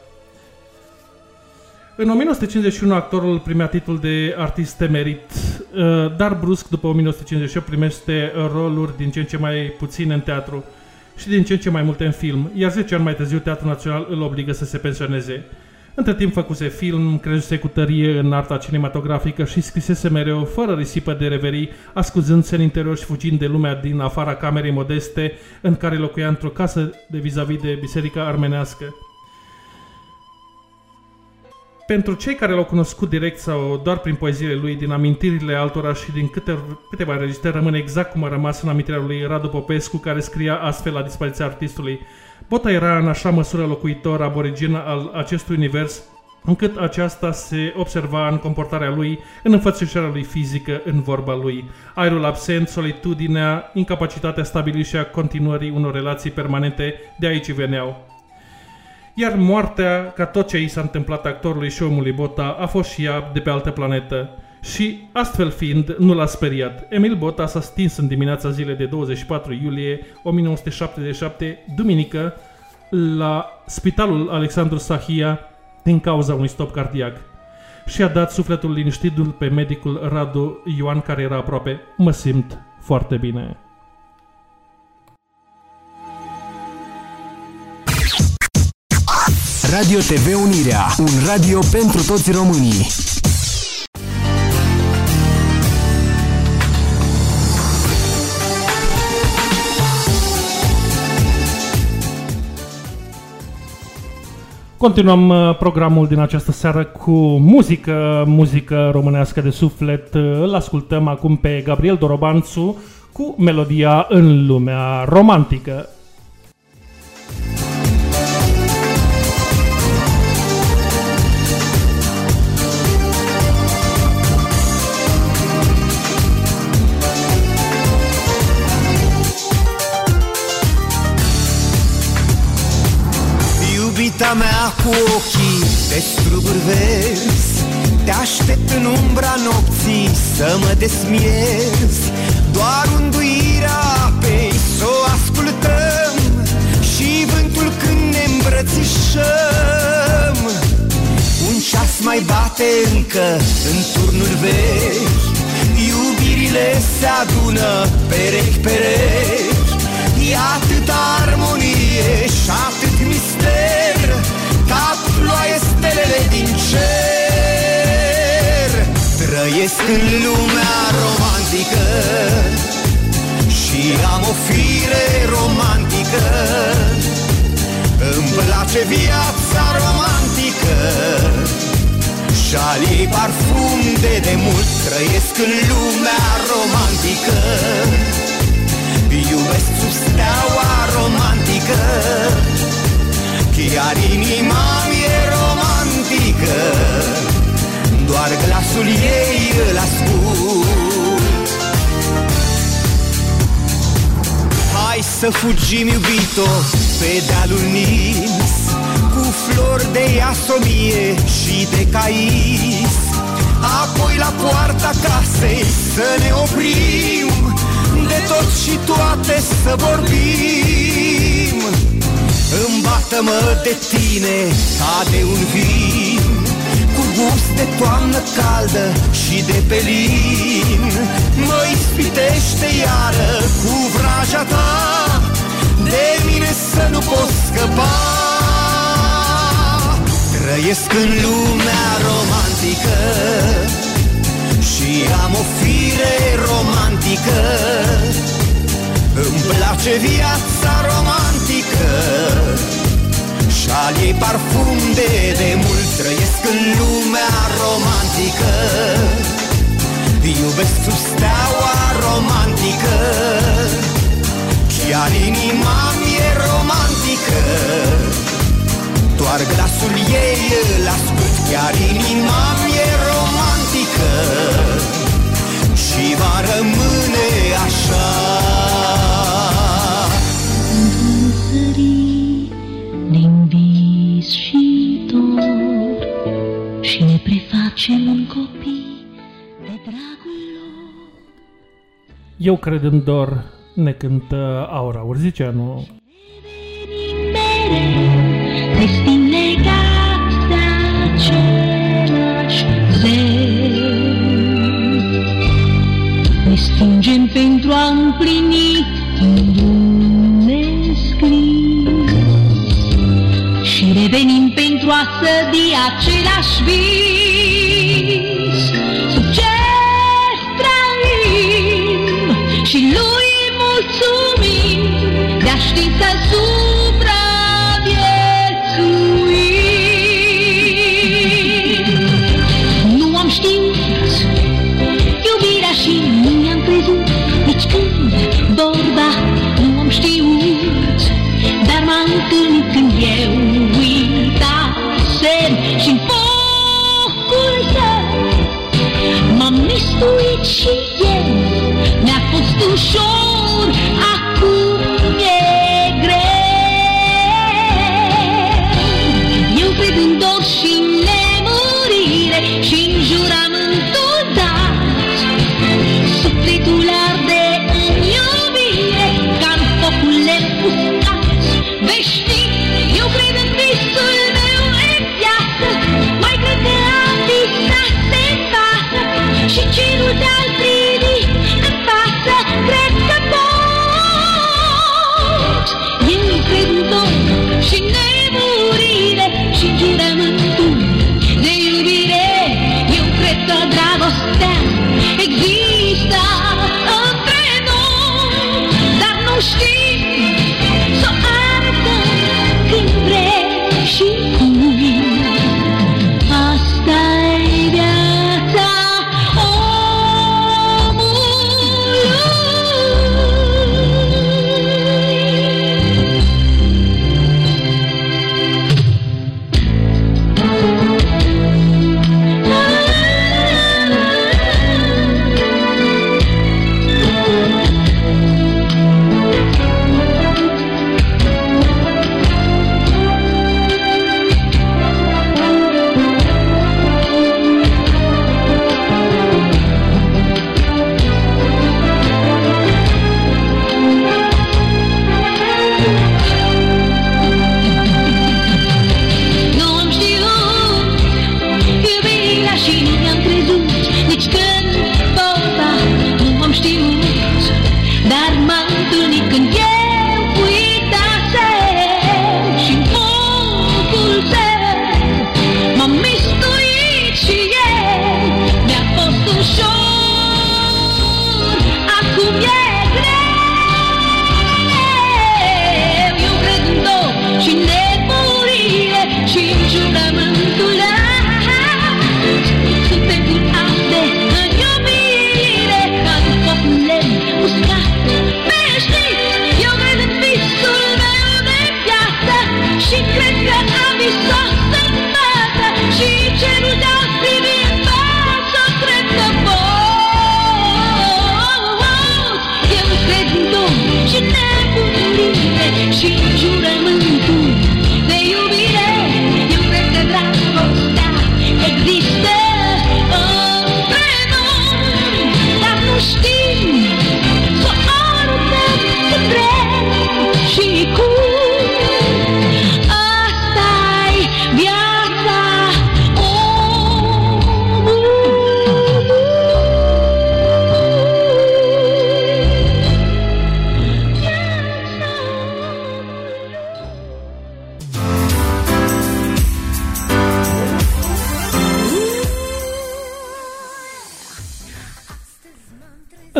În 1951 actorul primea titlul de artist emerit, uh, dar brusc după 1958 primește roluri din ce în ce mai puține în teatru și din ce în ce mai multe în film, iar 10 ani mai târziu Teatrul Național îl obligă să se pensioneze. Între timp făcuse film, crezuse cu tărie în arta cinematografică și scrisese mereu, fără risipă de reverii, ascuzându-se în interior și fugind de lumea din afara camerei modeste în care locuia într-o casă de vis-a-vis de biserica armenească. Pentru cei care l-au cunoscut direct sau doar prin poeziile lui, din amintirile altora și din câte, câteva înregistrări, rămâne exact cum a rămas în amintirea lui Radu Popescu, care scria astfel la dispariția artistului. Bota era în așa măsură locuitor aborigen al acestui univers, încât aceasta se observa în comportarea lui, în înfățișarea lui fizică, în vorba lui. Aerul absent, solitudinea, incapacitatea stabilirii și a continuării unor relații permanente de aici veneau. Iar moartea, ca tot ce i s-a întâmplat actorului și omului Bota, a fost și ea de pe altă planetă. Și, astfel fiind, nu l-a speriat. Emil Bota s-a stins în dimineața zilei de 24 iulie 1977, duminică, la Spitalul Alexandru Sahia din cauza unui stop cardiac. Și a dat sufletul liniștitul pe medicul Radu Ioan, care era aproape. Mă simt foarte bine. Radio TV Unirea, un radio pentru toți românii. Continuăm uh, programul din această seară cu muzică, muzică românească de suflet. Uh, Îl ascultăm acum pe Gabriel Dorobanțu cu melodia În lumea romantică. Iubita mea cu ochii de struguri verzi Te aștept în umbra nopții să mă desmiezi Doar unduirea apei să o ascultăm Și vântul când ne îmbrățișăm. Un ceas mai bate încă în turnul vechi Iubirile se adună perechi perechi. E atâta armonie și atât mister Ca ploaie stelele din cer. Trăiesc în lumea romantică Și am o fire romantică. Îmi place viața romantică și al ei parfum de demult Trăiesc în lumea romantică. Iubesc sub steaua romantică Chiar inima e romantică. Doar glasul ei îl ascult. Hai să fugim, iubito, pe dealul Nils Cu flori de iasomie și de cais. Apoi la poarta casei să ne oprim De tot și toate să vorbim Îmbată-mă de tine ca de un vin Cu gust de toamnă caldă și de pelin. Mă ispitește iară cu vraja ta De mine să nu pot scăpa. Trăiesc în lumea romantică Și am o fire romantică. Îmi place viața romantică Și al ei parfum de demult Trăiesc în lumea romantică. Iubesc sub steaua romantică. Chiar inima mi-e romantică. Doar glasul ei îl ascult Chiar inima mi-e romantică. Și va rămâne așa facem un copii de dragul lor. Eu cred în dor, ne cântă Aura Urziceanu. Mereu, nu. Ne stingem pentru a împlini și revenim pentru a sădi același vis. Și lui mulțumim de-a ști să sun. you sure?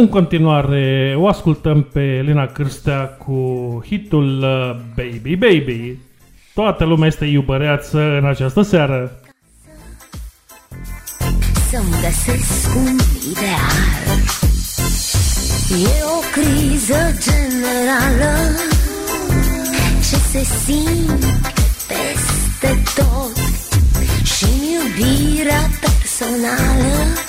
În continuare, o ascultăm pe Elena Cârstea cu hitul uh, Baby Baby. Toată lumea este iubăreață în această seară. Să-mi găsesc un ideal E o criză generală Ce se simte peste tot Și iubirea personală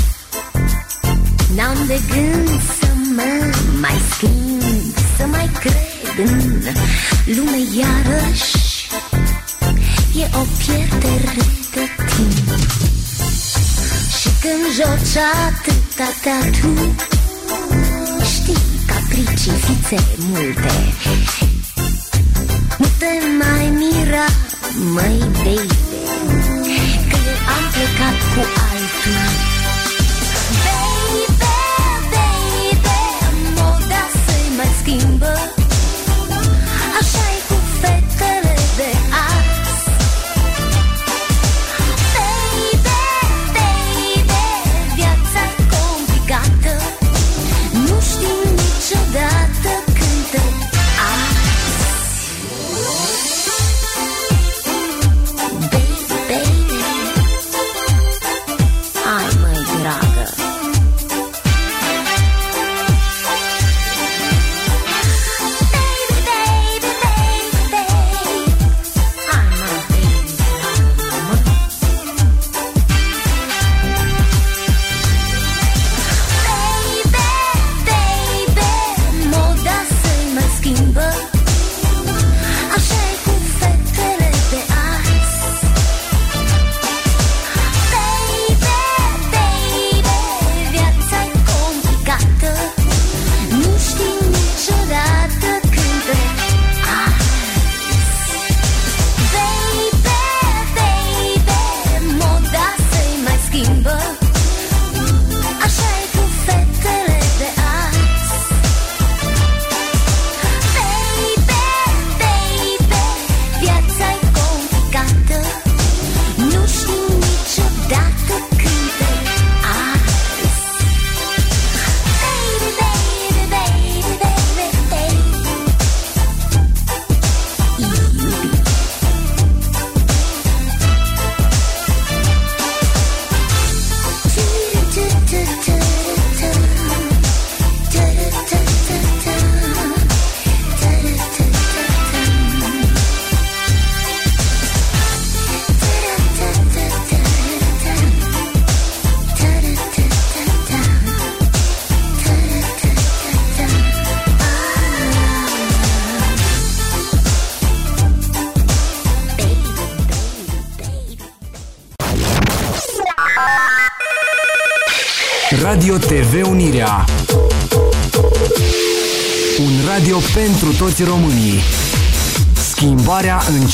de gând să mă mai schimb Să mai cred în lume iarăși. E o pierdere de timp. Și când joci atâta teatru Știi, capricii, fițe multe. Nu te mai mira, măi baby Că eu am plecat cu altul mai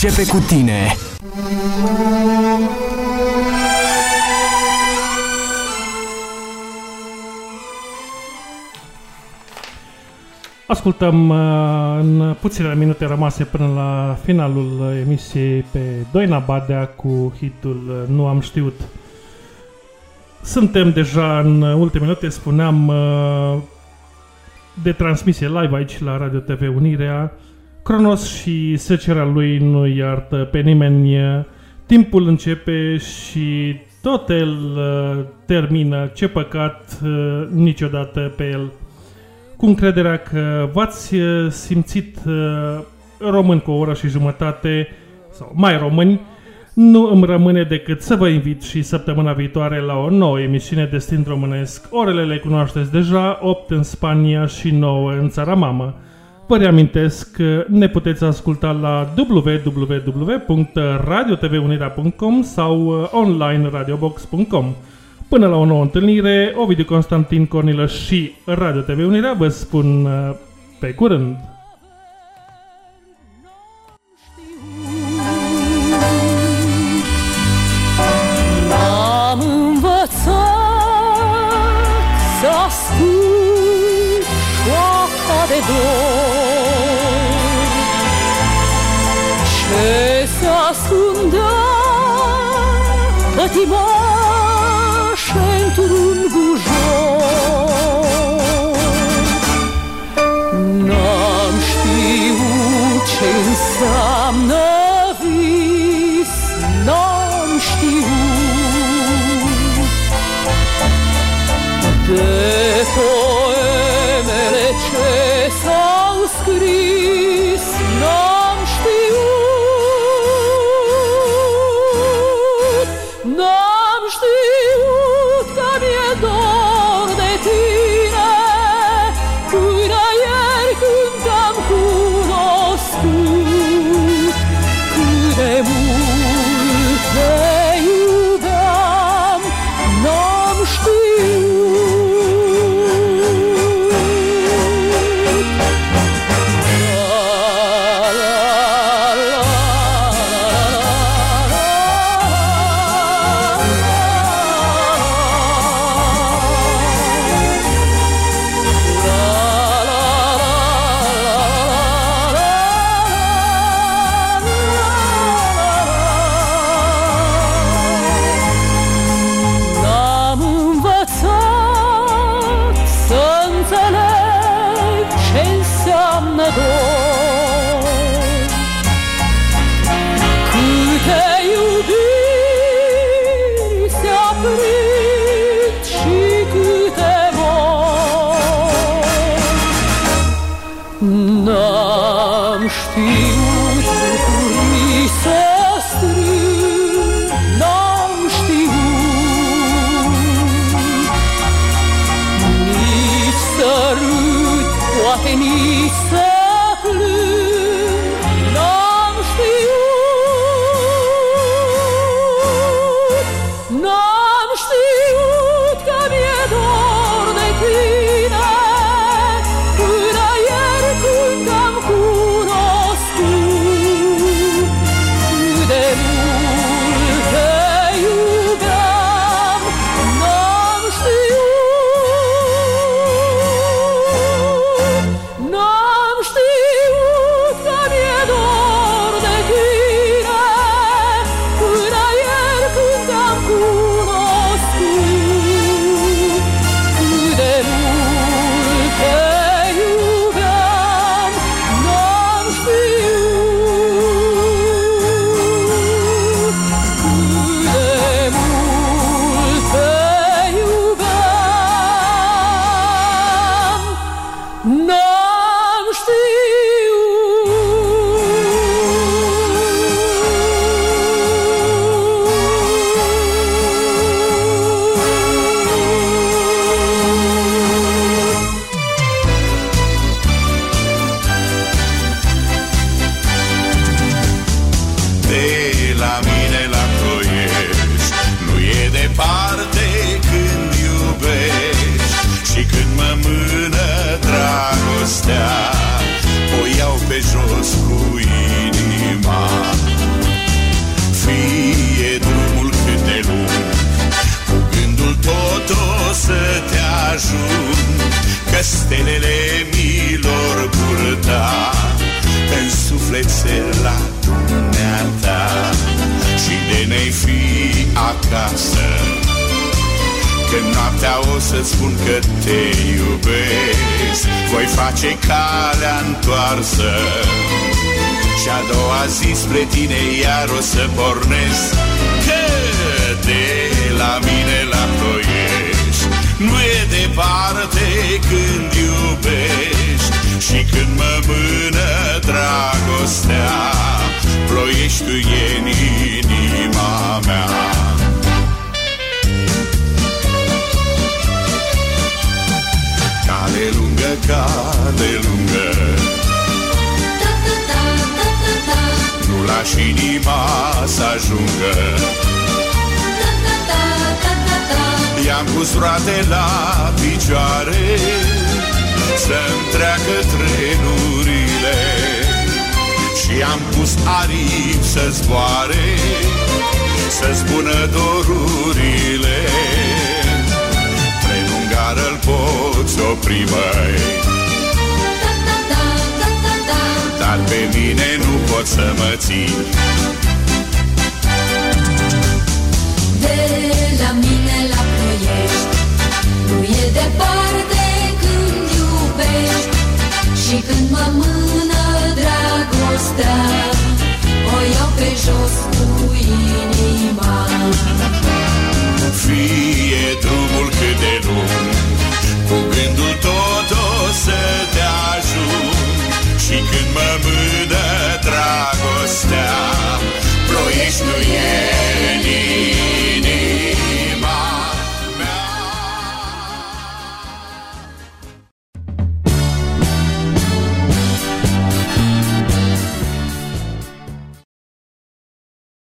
începe cu tine Ascultăm uh, în puținele minute rămase până la finalul uh, emisiei pe Doina Badea cu hitul uh, Nu am știut. Suntem deja în ultime minute, spuneam, uh, de transmisie live aici la Radio TV Unirea. Cronos și secerea lui nu iartă pe nimeni. Timpul începe și tot el uh, termină. Ce păcat uh, niciodată pe el. Cu încrederea că v-ați uh, simțit uh, român cu o oră și jumătate sau mai români, nu îmi rămâne decât să vă invit și săptămâna viitoare la o nouă emisiune Destin Românesc. Orele le cunoașteți deja, 8 în Spania și 9 în țara mamă. Vă reamintesc că ne puteți asculta la www.radiotvunirea.com sau uh, online radiobox.com. Până la o nouă întâlnire, Ovidiu Constantin Cornilăș și Radio TV Unirea vă spun uh, pe curând! Am învățat să ascult șoapta de dor Ce se ascundea pătimașe